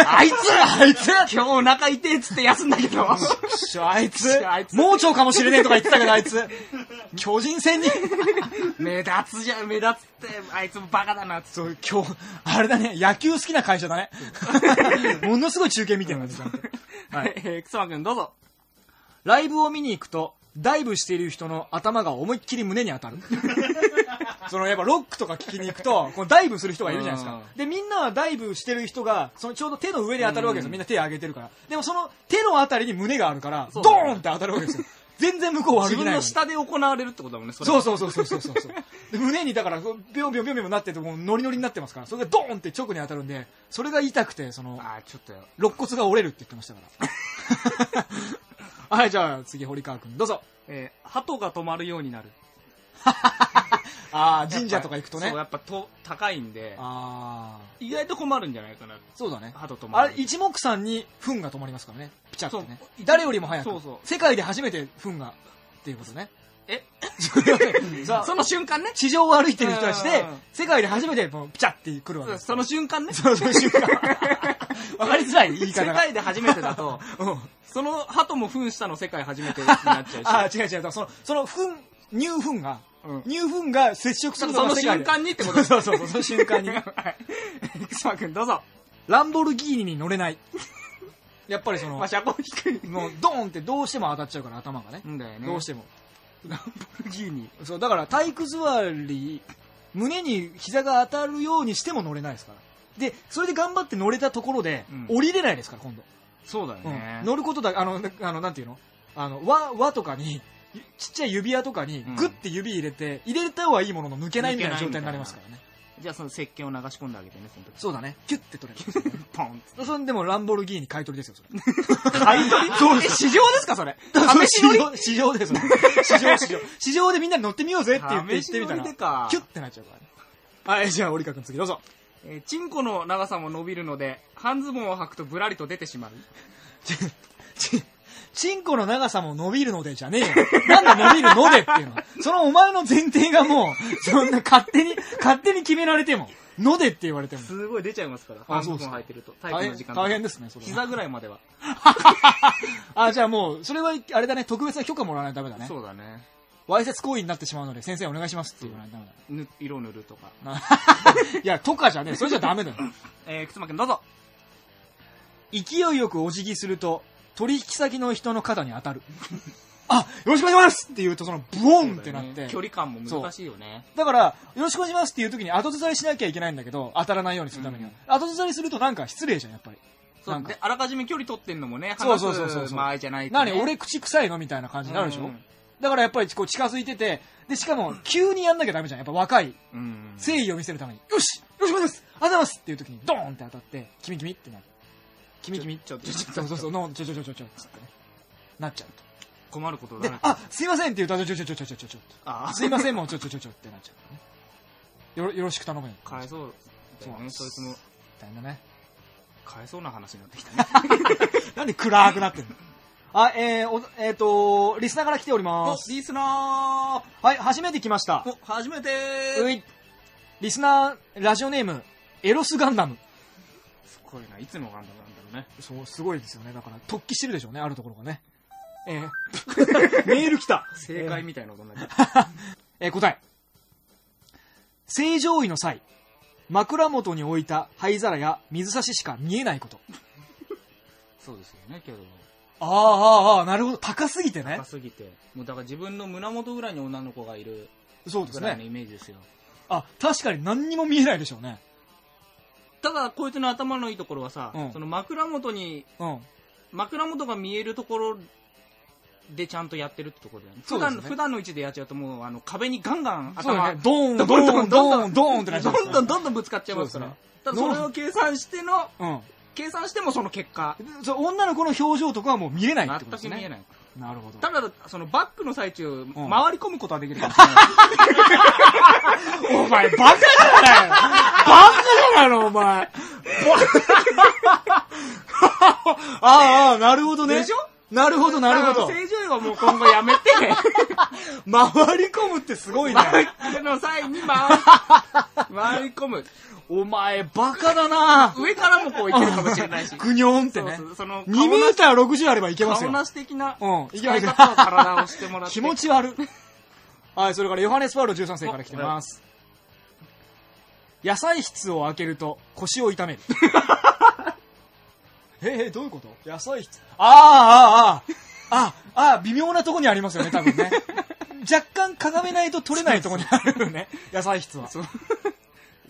Speaker 1: あいつあいつ
Speaker 2: 今日お腹痛いっつって休んだけど。
Speaker 1: しょあいつ
Speaker 2: あいつ
Speaker 1: 盲腸かもしれねえとか言ってたけど、あいつ。巨人戦に。
Speaker 2: 目立つじゃん、目立つって、あいつもバカだなっつって。
Speaker 1: そう、今日、あれだね、野球好きな会社だね。ものすごい中継見てるんですよ。はい。
Speaker 2: えー、くすまくんどうぞ。
Speaker 1: ライブを見に行くと、ダイブしている人の頭が思いっきり胸に当たる。そのやっぱロックとか聞きに行くと、こうダイブする人がいるじゃないですか。で、みんなはダイブしてる人が、そのちょうど手の上で当たるわけですよ。みんな手上げてるから。でもその手のあたりに胸があるから、ドーンって当たるわけですよ。全然向こう悪
Speaker 2: 自分
Speaker 1: のに。
Speaker 2: の下で行われるってことだもんね、それ
Speaker 1: そうそうそうそうそうそう。で胸にだから、ビョンビョンビョンビョンなってて、もうノリノリになってますから、それがドーンって直に当たるんで、それが痛くて、その、
Speaker 2: あーちょっとよ。
Speaker 1: 肋骨が折れるって言ってましたから。はい、じゃあ次、堀川くん、どうぞ。
Speaker 2: えー、鳩が止まるようになる。
Speaker 1: ああ、神社とか行くとね
Speaker 2: そう、。やっぱと高いんで、
Speaker 1: ああ、
Speaker 2: 意外と困るんじゃないかな。
Speaker 1: そうだね。
Speaker 2: 鳩止まる。
Speaker 1: あれ、一目散に糞が止まりますからね。ピチャってね。誰よりも早く。
Speaker 2: そうそう
Speaker 1: 世界で初めて糞が、っていうことね。
Speaker 2: え？その瞬間ね。
Speaker 1: 地上を歩いてる人たちで
Speaker 2: うん、
Speaker 1: 世界で初めてもうピチャって来るわけです。
Speaker 2: その瞬間ね。
Speaker 1: その瞬間。わかりづらい言い
Speaker 2: 世
Speaker 1: 方が。
Speaker 2: 界で初めてだと、
Speaker 1: うん。
Speaker 2: その鳩も糞したの世界初めてになっちゃうし。
Speaker 1: ああ、違う違う。その、その糞、乳糞が、
Speaker 2: うん
Speaker 1: 乳糞が接触するの
Speaker 2: その
Speaker 1: が世界で
Speaker 2: 瞬間にってこと？
Speaker 1: そうそうそう、その瞬間に。
Speaker 2: はい。くすまくんどうぞ。
Speaker 1: ランボルギーニに乗れない。やっぱりその
Speaker 2: まあ、、車高低い。
Speaker 1: もうドーンってどうしても当たっちゃうから、頭がね。
Speaker 2: ね。
Speaker 1: どうしても。
Speaker 2: ランボルギーニ。
Speaker 1: そう、だから体育座り、胸に膝が当たるようにしても乗れないですから。で、それで頑張って乗れたところで、
Speaker 2: うん
Speaker 1: 降りれないですから、今度。
Speaker 2: そうだよ
Speaker 1: うん
Speaker 2: ね。
Speaker 1: 乗ることだ、あの、あの、なんていうの？あの、輪、輪とかに、ちっちゃい指輪とかに
Speaker 2: うん、
Speaker 1: グッて指入れて、入れたはいいものの抜けないみたいな状態になりますからね。
Speaker 2: じゃあその石鹸を流し込んであげてね、その時。
Speaker 1: そうだね。キュッて取れる。
Speaker 2: ポンって。
Speaker 1: それでもランボルギーニ買い取りですよ、それ。
Speaker 2: 買い取り？え、市場ですかそれ？試し乗り？
Speaker 1: 市場市場ですよ。市場、市場。市場でみんなに乗ってみようぜって言って言ってみたら、
Speaker 2: か
Speaker 1: キュッてなっちゃうからね。はい、じゃあ、折川君次どうぞ。
Speaker 2: えーチンコの長さも伸びるので、半ズボンを履くとぶらりと出てしまう。
Speaker 1: ち、チンコの長さも伸びるのでじゃねえよ。なんだ伸びるのでっていうのは。そのお前の前提がもう、そんな勝手に、勝手に決められても、のでって言われても。
Speaker 2: すごい出ちゃいますから、
Speaker 1: あそうっ
Speaker 2: てると。体
Speaker 1: 大変
Speaker 2: 育の時間
Speaker 1: 大変ですね、それは。
Speaker 2: 膝ぐらいまでは。
Speaker 1: あ、じゃあもう、それは、あれだね、特別な許可もらわないとダメだね。
Speaker 2: そうだね。
Speaker 1: わいせつ行為になってしまうので、先生お願いしますって言わないとダメだ。
Speaker 2: ぬ色塗るとか。
Speaker 1: いや、とかじゃねえ。それじゃダメだよ。
Speaker 2: えー、くつまくんどうぞ。
Speaker 1: 勢いよくお辞儀すると、取引先の人の肩に当たる。あ、よろしくお願いしますって言うと、その、ブオンってなって。
Speaker 2: 距離感も難しいよね。
Speaker 1: だから、よろしくお願いしますっていう時に後ずさりしなきゃいけないんだけど、当たらないようにするためには。後ずさりするとなんか失礼じゃん、やっぱり。なんか
Speaker 2: そうで、あらかじめ距離取ってんのもね、
Speaker 1: そう
Speaker 2: 話
Speaker 1: そうそうそう
Speaker 2: す間合いじゃないとね
Speaker 1: 何？俺口臭いのみたいな感じになるでしょ、
Speaker 2: うん
Speaker 1: だからやっぱりこう近づいてて、で、しかも急にやんなきゃダメじゃん。やっぱ若い
Speaker 2: うん。
Speaker 1: 誠意を見せるために、よしよろしくお願いしますありがとうございますっていう時にドーンって当たって、キミキミってなる。君君
Speaker 2: ちょっとちょ
Speaker 1: っとちょちょちょちょ。ちょっとっね。なっちゃうと
Speaker 2: 困ることだね。
Speaker 1: あすいませんって言うたちょちょちょちょちょちょちょ。
Speaker 2: あ
Speaker 1: すいませんもうちょちょちょちょってなっちゃうねよろしく頼むよ。
Speaker 2: かわいそう。そいつも
Speaker 1: 大変だね。
Speaker 2: かわいそうな話になってきたね。
Speaker 1: なんで暗くなってんの？あ、えー、お、えっ、ー、と、リスナーから来ております。
Speaker 2: リスナー。
Speaker 1: はい、初めて来ました。
Speaker 2: お、初めて。
Speaker 1: うい。リスナー、ラジオネーム、エロスガンダム。
Speaker 2: すごいな、いつもガンダムなんだ。ろうね。
Speaker 1: そう、すごいですよね。だから、突起してるでしょうね、あるところがね。えー、メール来た。
Speaker 2: 正解みたいなことになっ。
Speaker 1: えー答え。正常位の際、枕元に置いた灰皿や水差ししか見えないこと。
Speaker 2: そうですよね、けど。
Speaker 1: ああ、ああ、ああ、なるほど。高すぎてね
Speaker 2: 高。すぎて。もうだから自分の胸元ぐらいに女の子がいる
Speaker 1: そうですね。
Speaker 2: イメージですよ。
Speaker 1: あ、確かに何にも見えないでしょうね。
Speaker 2: ただ、こいつの頭のいいところはさ、
Speaker 1: うん
Speaker 2: その枕元に、
Speaker 1: うん。
Speaker 2: 枕元が見えるところでちゃんとやってるってところだよね。普段、普段の位置でやっちゃうともう、あの、壁にガンガン頭、
Speaker 1: ね。ドーン、ドーン、ドーン、ドーンってなっちゃう。
Speaker 2: どんどんどんどんぶつかっちゃいますから。
Speaker 1: ね
Speaker 2: ただそれを計算しての、
Speaker 1: うん。
Speaker 2: 計算してもその結果、
Speaker 1: 女の子の表情とかはもう見れないってことですね。
Speaker 2: 全く見えない。
Speaker 1: なるほど。
Speaker 2: ただ、そのバックの最中、
Speaker 1: ん
Speaker 2: 回り込むことはできるかもしれない。
Speaker 1: お前、バカじゃないバカじゃないの、お前。ああ、ああ、なるほどね。
Speaker 2: でしょ？
Speaker 1: なるほど、なるほど。
Speaker 2: 正常位はもう今後やめて、
Speaker 1: 回り込むってすごいね。
Speaker 2: の際に回り、回り込む。
Speaker 1: お前、バカだな
Speaker 2: 上からもこういけるかもしれないし。
Speaker 1: ぐにょんってね
Speaker 2: そう。そうその、
Speaker 1: 2メーター60あればいけますよ。
Speaker 2: 顔なし的な
Speaker 1: うん、いけますよ。
Speaker 2: 体をしてもらって。
Speaker 1: 気持ち悪い。はい、それからヨハネス・パウロ13世から来てます。野菜室を開けると腰を痛める。ええ、どういうこと？野菜室ああ、ああ、ああ、ああ、微妙なとこにありますよね、多分ね。若干かがめないと取れないとこにあるよね、野菜室は。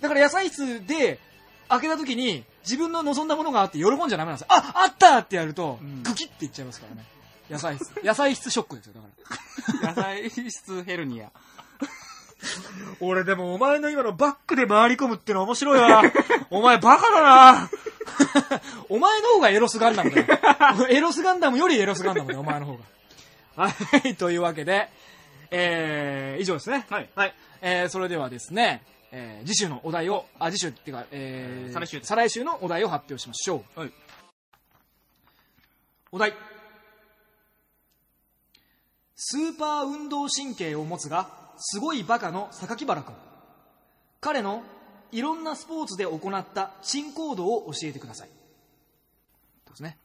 Speaker 1: だから野菜室で開けた時に自分の望んだものがあって喜んじゃダメなんですよ。あ、あったってやると、
Speaker 2: ん
Speaker 1: グキっていっちゃいますからね。野菜室。野菜室ショックですよ、だから。
Speaker 2: 野菜室ヘルニア。
Speaker 1: 俺でもお前の今のバックで回り込むっての面白いわ。お前バカだな。お前の方がエロスガンダムだよ。エロスガンダムよりエロスガンダムだよ、お前の方が。はい、というわけで、えー、以上ですね。
Speaker 2: はい。
Speaker 1: はい。えー、それではですね、えー、次週のお題を、あ、次週っていうか、えー、
Speaker 2: 再来週
Speaker 1: 再来週のお題を発表しましょう。
Speaker 2: はい。
Speaker 1: お題。スーパー運動神経を持つが、すごいバカの榊原君。彼のいろんなスポーツで行った珍行動を教えてください。ですね。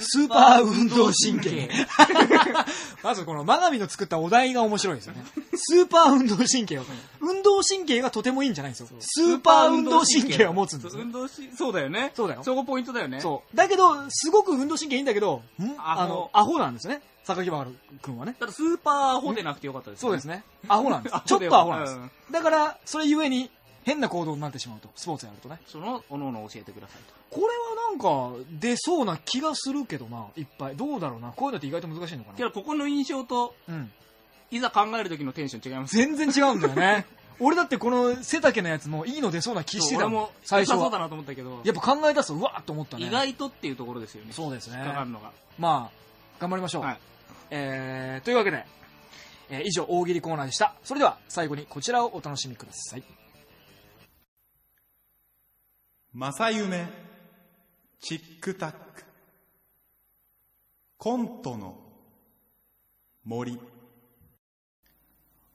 Speaker 1: スーパー運動神経。まずこの、マガミの作ったお題が面白いですよね。スーパー運動神経を。運動神経がとてもいいんじゃないんですよ。スーパー運動神経を持つんです
Speaker 2: そう
Speaker 1: ね
Speaker 2: 運動し、そうだよね。
Speaker 1: そうだよ
Speaker 2: そこポイントだよね。
Speaker 1: そう。だけど、すごく運動神経いいんだけど、ん
Speaker 2: アホ
Speaker 1: あの、アホなんですね。榊原くんはね。
Speaker 2: ただスーパーアホでなくてよかったです、
Speaker 1: そうです。ね。アホなんです
Speaker 2: ア。
Speaker 1: ちょっとアホなんです。
Speaker 2: うん
Speaker 1: だから、それゆえに、変な行動になってしまうと。スポーツやるとね。
Speaker 2: その、おのおの教えてくださいと。
Speaker 1: これはなんか、出そうな気がするけどな、いっぱい。どうだろうな。こういうのって意外と難しいのかな。
Speaker 2: ここの印象と、
Speaker 1: うん。
Speaker 2: いざ考える時のテンション違います。
Speaker 1: 全然違うんだよね。俺だってこの背丈のやつもいいの出そうな気してたもん最初は。
Speaker 2: そうだなと思ったけど、
Speaker 1: やっぱ考え出すと、うわーっと思ったね。
Speaker 2: 意外とっていうところですよね。
Speaker 1: そうですね
Speaker 2: 引っかかるのが。
Speaker 1: まあ、頑張りましょう。
Speaker 2: はい
Speaker 1: えー、というわけで、えー以上、大喜利コーナーでした。それでは、最後にこちらをお楽しみください。
Speaker 3: 正夢チックタックコントの森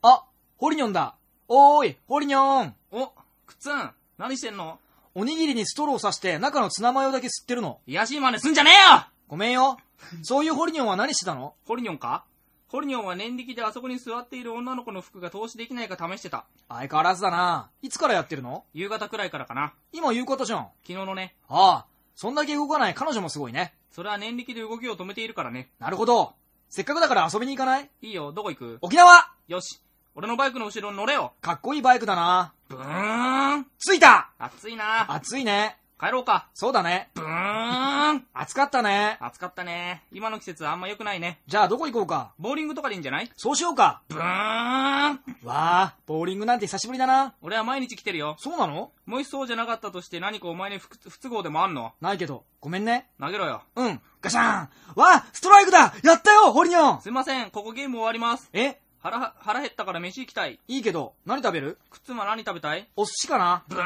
Speaker 1: あ、ホリニョンだ。おーい、ホリニョン。
Speaker 2: お、くっつん、何してんの？
Speaker 1: おにぎりにストローを刺して、中のツナマヨだけ吸ってるの。
Speaker 2: 癒やしい真似すんじゃねえよ
Speaker 1: ごめんよ。そういうホリニョンは何してたの？
Speaker 2: ホリニョンか？ホリニョンは念力であそこに座っている女の子の服が投資できないか試してた。
Speaker 1: 相変わらずだな。いつからやってるの？
Speaker 2: 夕方くらいからかな。
Speaker 1: 今言うことじゃん。
Speaker 2: 昨日のね。
Speaker 1: ああ、そんだけ動かない彼女もすごいね。
Speaker 2: それは念力で動きを止めているからね。
Speaker 1: なるほど。せっかくだから遊びに行かない？
Speaker 2: いいよ、どこ行く？
Speaker 1: 沖縄
Speaker 2: よし。俺のバイクの後ろに乗れよ。
Speaker 1: かっこいいバイクだな。
Speaker 2: ブーン。
Speaker 1: 着いた
Speaker 2: 暑いな。
Speaker 1: 暑いね。
Speaker 2: 帰ろうか。
Speaker 1: そうだね。
Speaker 2: ブーン。
Speaker 1: 暑かったね。
Speaker 2: 暑かったね。今の季節あんま良くないね。
Speaker 1: じゃあどこ行こうか。
Speaker 2: ボーリングとかでいいんじゃない？
Speaker 1: そうしようか。
Speaker 2: ブーン。
Speaker 1: わあ、ボーリングなんて久しぶりだな。
Speaker 2: 俺は毎日来てるよ。
Speaker 1: そうなの？
Speaker 2: もしそうじゃなかったとして何かお前に不不都合でもあんの？
Speaker 1: ないけど。ごめんね。
Speaker 2: 投げろよ。
Speaker 1: うん。ガシャンわあ、ストライクだやったよ、ホリニョン
Speaker 2: すいません、ここゲーム終わります。
Speaker 1: え？
Speaker 2: 腹は、腹減ったから飯行きたい。
Speaker 1: いいけど、何食べる？
Speaker 2: くつま何食べたい？
Speaker 1: お寿司かな？
Speaker 2: ブーン。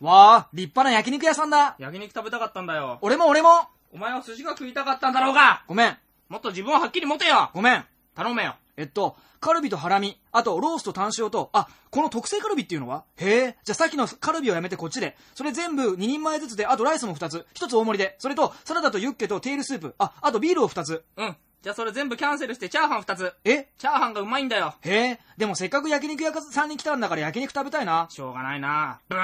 Speaker 1: わあ、立派な焼肉屋さんだ。
Speaker 2: 焼肉食べたかったんだよ。
Speaker 1: 俺も俺も。
Speaker 2: お前は寿司が食いたかったんだろうが
Speaker 1: ごめん、
Speaker 2: もっと自分をはっきり持てよ
Speaker 1: ごめん。
Speaker 2: 頼めよ。
Speaker 1: えっと、カルビとハラミ、あとロースとタン塩と、あ、この特製カルビっていうのは？へえ、じゃあさっきのカルビをやめてこっちで。それ全部2人前ずつで、あとライスも2つ。1つ大盛りで。それと、サラダとユッケとテールスープ。あ、あとビールを2つ。
Speaker 2: うん。じゃあそれ全部キャンセルしてチャーハン2つ。
Speaker 1: え？
Speaker 2: チャーハンがうまいんだよ。
Speaker 1: へえ、でもせっかく焼肉屋さんに来たんだから焼肉食べたいな。
Speaker 2: しょうがないな。ブーン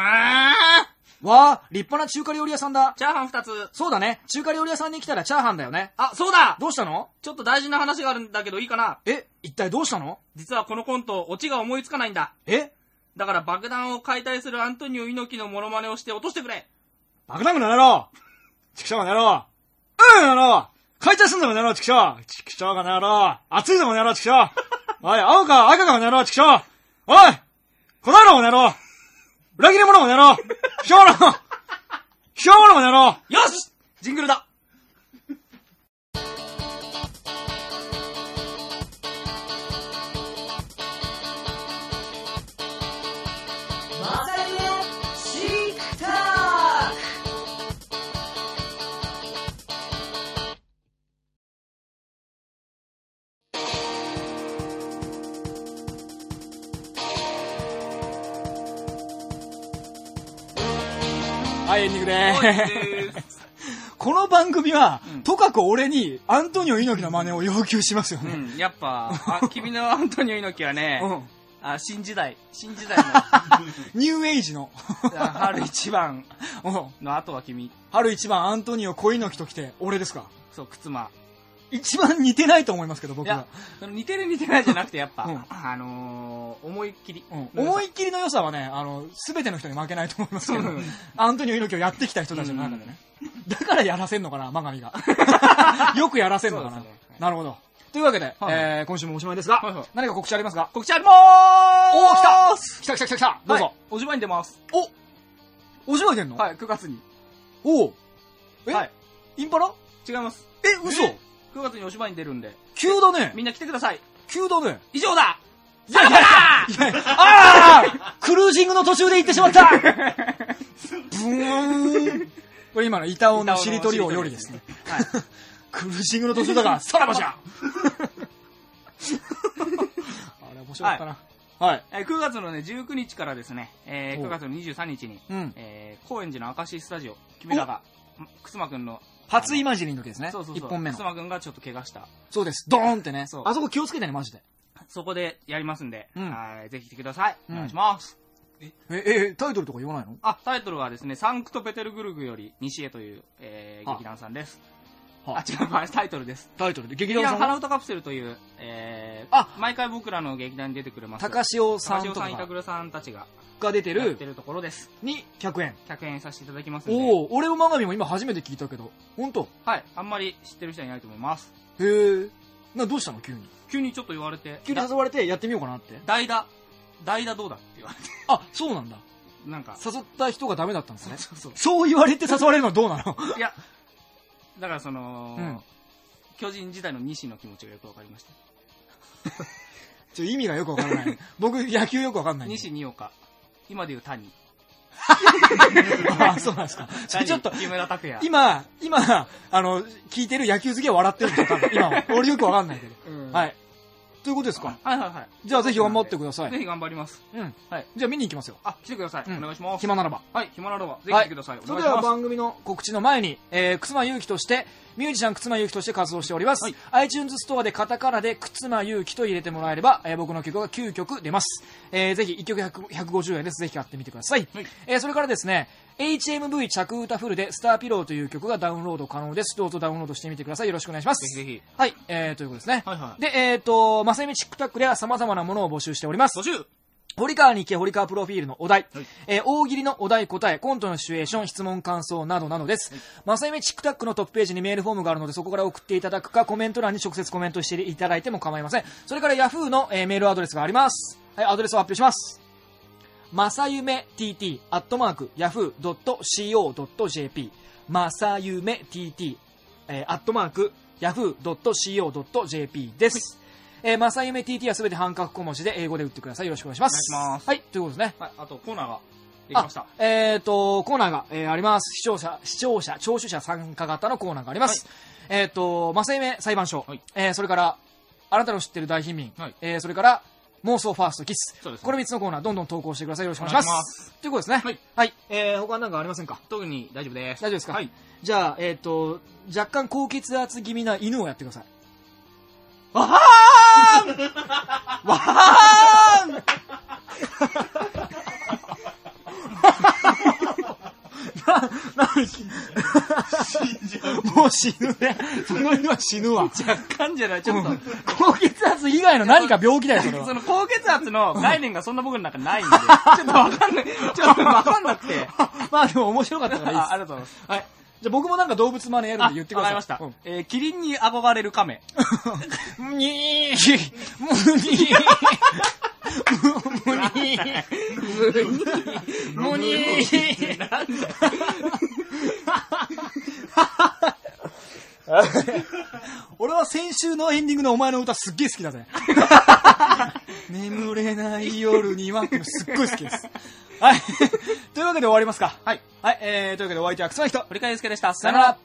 Speaker 1: わあ、立派な中華料理屋さんだ。
Speaker 2: チャーハン2つ。
Speaker 1: そうだね。中華料理屋さんに来たらチャーハンだよね。
Speaker 2: あ、そうだ
Speaker 1: どうしたの？
Speaker 2: ちょっと大事な話があるんだけどいいかな？
Speaker 1: え、一体どうしたの？
Speaker 2: 実はこのコント、オチが思いつかないんだ。
Speaker 1: え？
Speaker 2: だから爆弾を解体するアントニオ猪木のモノマネをして落としてくれ
Speaker 1: 爆弾魔の野郎ちくしょうがの野郎うん野郎解体すんだもん野郎ちくしょうちくしょうがの野郎熱いぞもん野郎ちくしょうおい、青か赤かもん野郎ちくしょうおい答えろもん野郎裏切り者もん野郎ひょうろひょうろもん野郎
Speaker 2: よしジングルだ。
Speaker 1: はい、エンディングで
Speaker 2: はい
Speaker 1: ーす。この番組は、
Speaker 2: うん
Speaker 1: とかく俺にアントニオ猪木の真似を要求しますよね。
Speaker 2: うん、やっぱ、あ、君のアントニオ猪木はね、
Speaker 1: うん。
Speaker 2: あ、新時代、新時代
Speaker 1: ニューエイジの。
Speaker 2: 春一番
Speaker 1: うん
Speaker 2: の後は君、
Speaker 1: 春一番アントニオ小猪木と来て、俺ですか
Speaker 2: そう、靴間。
Speaker 1: 一番似てないと思いますけど、僕は。、
Speaker 2: その似てる似てないじゃなくて、やっぱ、
Speaker 1: うん
Speaker 2: あのー、思いっきり。
Speaker 1: うん。思いっきりの良さはね、あの、すべての人に負けないと思いますけど
Speaker 2: うん、
Speaker 1: アントニオ猪木をやってきた人たちの中でね。だからやらせんのかな、マガミが。よくやらせんのかな。
Speaker 2: そうですね。
Speaker 1: なるほど。というわけで、
Speaker 2: はい
Speaker 1: えー今週もおしまいですが、
Speaker 2: はいはい。
Speaker 1: 何か告知ありますか？
Speaker 2: 告知ありまーす。
Speaker 1: おー、来た！来た来た来た来た！どうぞ、
Speaker 2: はいお芝居に出ます。
Speaker 1: お！芝居出んの？
Speaker 2: はい、9月に。
Speaker 1: おおえ、
Speaker 2: はい。
Speaker 1: インパラ？
Speaker 2: 違います。
Speaker 1: え、嘘
Speaker 2: ！9月にお芝居に出るんで、
Speaker 1: 急だね。
Speaker 2: みんな来てください。
Speaker 1: 急だね。
Speaker 2: 以上だ！
Speaker 1: いやいやいやああクルージングの途中で行ってしまったブーンこれ今の板尾のしりとりをよりですね。
Speaker 2: はい。
Speaker 1: クルージングの途中だから、さらばじゃあれ面白かったな。はい。
Speaker 2: えー9月のね、19日からですね、えー
Speaker 1: お
Speaker 2: 9月の23日に、
Speaker 1: うん。
Speaker 2: えー高円寺の明石スタジオ、君らが、くすまくんの、
Speaker 1: 初イマジリンの時ですね。
Speaker 2: そうそうそう、
Speaker 1: 一本目の。
Speaker 2: くすまくんがちょっと怪我した。
Speaker 1: そうです。ドーンってね。あそこ気をつけてね、マジで。
Speaker 2: そこでやりますんで、
Speaker 1: うん
Speaker 2: はいぜひ来てください。
Speaker 1: うん
Speaker 2: お願いします。
Speaker 1: え、え、タイトルとか言わないの？
Speaker 2: あ、タイトルはですね、サンクトペテルブルグより西へという、えー
Speaker 1: は
Speaker 2: 劇団さんです。
Speaker 1: は
Speaker 2: あ、違う、これタイトルです。
Speaker 1: タイトルで？劇
Speaker 2: 劇
Speaker 1: 団さん
Speaker 2: 花歌カプセルという、えー、
Speaker 1: あ
Speaker 2: 毎回僕らの劇団に出てくれます。
Speaker 1: 高潮さんと
Speaker 2: 高潮さん、板
Speaker 1: か
Speaker 2: 倉さんたちが
Speaker 1: が出てる？
Speaker 2: やってるところです。
Speaker 1: に100円。
Speaker 2: 100円させていただきますんで。
Speaker 1: おお俺もマガミも今初めて聞いたけど。ほんと？
Speaker 2: はい。あんまり知ってる人はいないと思います。
Speaker 1: へえ。な、どうしたの？急に。
Speaker 2: 急にちょっと言われて、
Speaker 1: 急に誘われてやってみようかなって。
Speaker 2: 代打、代打どうだって言われて。
Speaker 1: あ、そうなんだ。
Speaker 2: なんか、
Speaker 1: 誘った人がダメだったんですね。
Speaker 2: そうそう。
Speaker 1: そう言われて誘われるのはどうなの？
Speaker 2: いや、だからその、
Speaker 1: うん
Speaker 2: 巨人時代の西の気持ちがよくわかりました。
Speaker 1: ちょ、意味がよくわからない。僕、野球よくわかんない。
Speaker 2: 西二岡。今で言う谷。
Speaker 1: あ、そうなんですか。それちょっと、
Speaker 2: 木村拓哉。
Speaker 1: 今、今、あの、聞いてる野球好きは笑ってるんですよ、多分。今は。俺よくわかんないけど。
Speaker 2: うん
Speaker 1: はい。ということですか？
Speaker 2: はいはいはい。
Speaker 1: じゃあぜひ頑張ってください。
Speaker 2: ぜひ頑張ります。
Speaker 1: うん。
Speaker 2: はい。
Speaker 1: じゃあ見に行きますよ。
Speaker 2: あ、来てください。
Speaker 1: うん
Speaker 2: お願いします。
Speaker 1: 暇ならば。
Speaker 2: はい、暇ならば。ぜひ来てください。お
Speaker 1: それでは。番組の告知の前に、えー、くつまゆうきとして、ミュージシャンくつまゆうきとして活動しております。
Speaker 2: はい
Speaker 1: iTunes ストアでカタカナでくつまゆうきと入れてもらえれば、えー僕の曲が9曲出ます。えー、ぜひ1曲100 150円です。ぜひ買ってみてください。
Speaker 2: はい
Speaker 1: えー、それからですね、HMV 着歌フルでスターピローという曲がダウンロード可能です。どうぞダウンロードしてみてください。よろしくお願いします。
Speaker 2: ぜひぜひ。
Speaker 1: はい、えー、ということですね。
Speaker 2: はいはい
Speaker 1: で、えっ、ー、と、まさゆみチックタックでは様々なものを募集しております
Speaker 2: 募。集
Speaker 1: 堀川に行け堀川プロフィールのお題、
Speaker 2: はい
Speaker 1: えー大喜利のお題答え、コントのシチュエーション、質問感想などなどです。まさゆみチックタックのトップページにメールフォームがあるので、そこから送っていただくか、コメント欄に直接コメントしていただいても構いません。それから Yahoo の、えーメールアドレスがあります。はい、アドレスを発表します。まさゆめ tt アットマーク yahoo.co.jp まさゆめ tt えーアットマーク yahoo.co.jp です。えー、まさゆめ TT はすべて半角小文字で英語で打ってください。よろしくお願いします。
Speaker 2: お願いします
Speaker 1: はい、ということですね。
Speaker 2: はい、あとコーナーができました。
Speaker 1: えっ、と、コーナーが、えーあります。視聴者、視聴者、聴取者参加型のコーナーがあります。えっ、と、まさゆめ裁判所、
Speaker 2: はい
Speaker 1: えーそれから、あなたの知ってる大貧民、
Speaker 2: はい
Speaker 1: えーそれから、妄想ファーストキス。
Speaker 2: そうですね
Speaker 1: この3つのコーナー、どんどん投稿してください。よろしくお願いします。ということですね。
Speaker 2: はい。
Speaker 1: はい。えー、他なんかありませんか？
Speaker 2: 特に大丈夫です。
Speaker 1: 大丈夫ですか？
Speaker 2: はい。
Speaker 1: じゃあ、えっ、と、若干高血圧気味な犬をやってください。
Speaker 2: わはーんわはーん
Speaker 1: もう死ぬね。その日は死ぬわ。
Speaker 2: 若干じゃない、ちょっと。
Speaker 1: 高血圧以外の何か病気だよ、それは
Speaker 2: そ。の高血圧の概念がそんな僕の中ないんで、ちょっとわかんない、ちょっとわかんなくて。
Speaker 1: まあでも面白かったからいいです
Speaker 2: あありがとうございます。
Speaker 1: はい。じゃあ僕もなんか動物真似やるんで言ってください。
Speaker 2: わかりました。えー、キリンに憧れる亀。
Speaker 1: にー、むにー、むにー、むにー。俺は先週のエンディングのお前の歌すっげえ好きだぜ。眠れない夜にはすっごい好きです。はい。というわけで終わりますか。
Speaker 2: はい。
Speaker 1: はい。えー、というわけでお相手はクソな人。
Speaker 2: 堀川祐介でした。
Speaker 1: さよなら。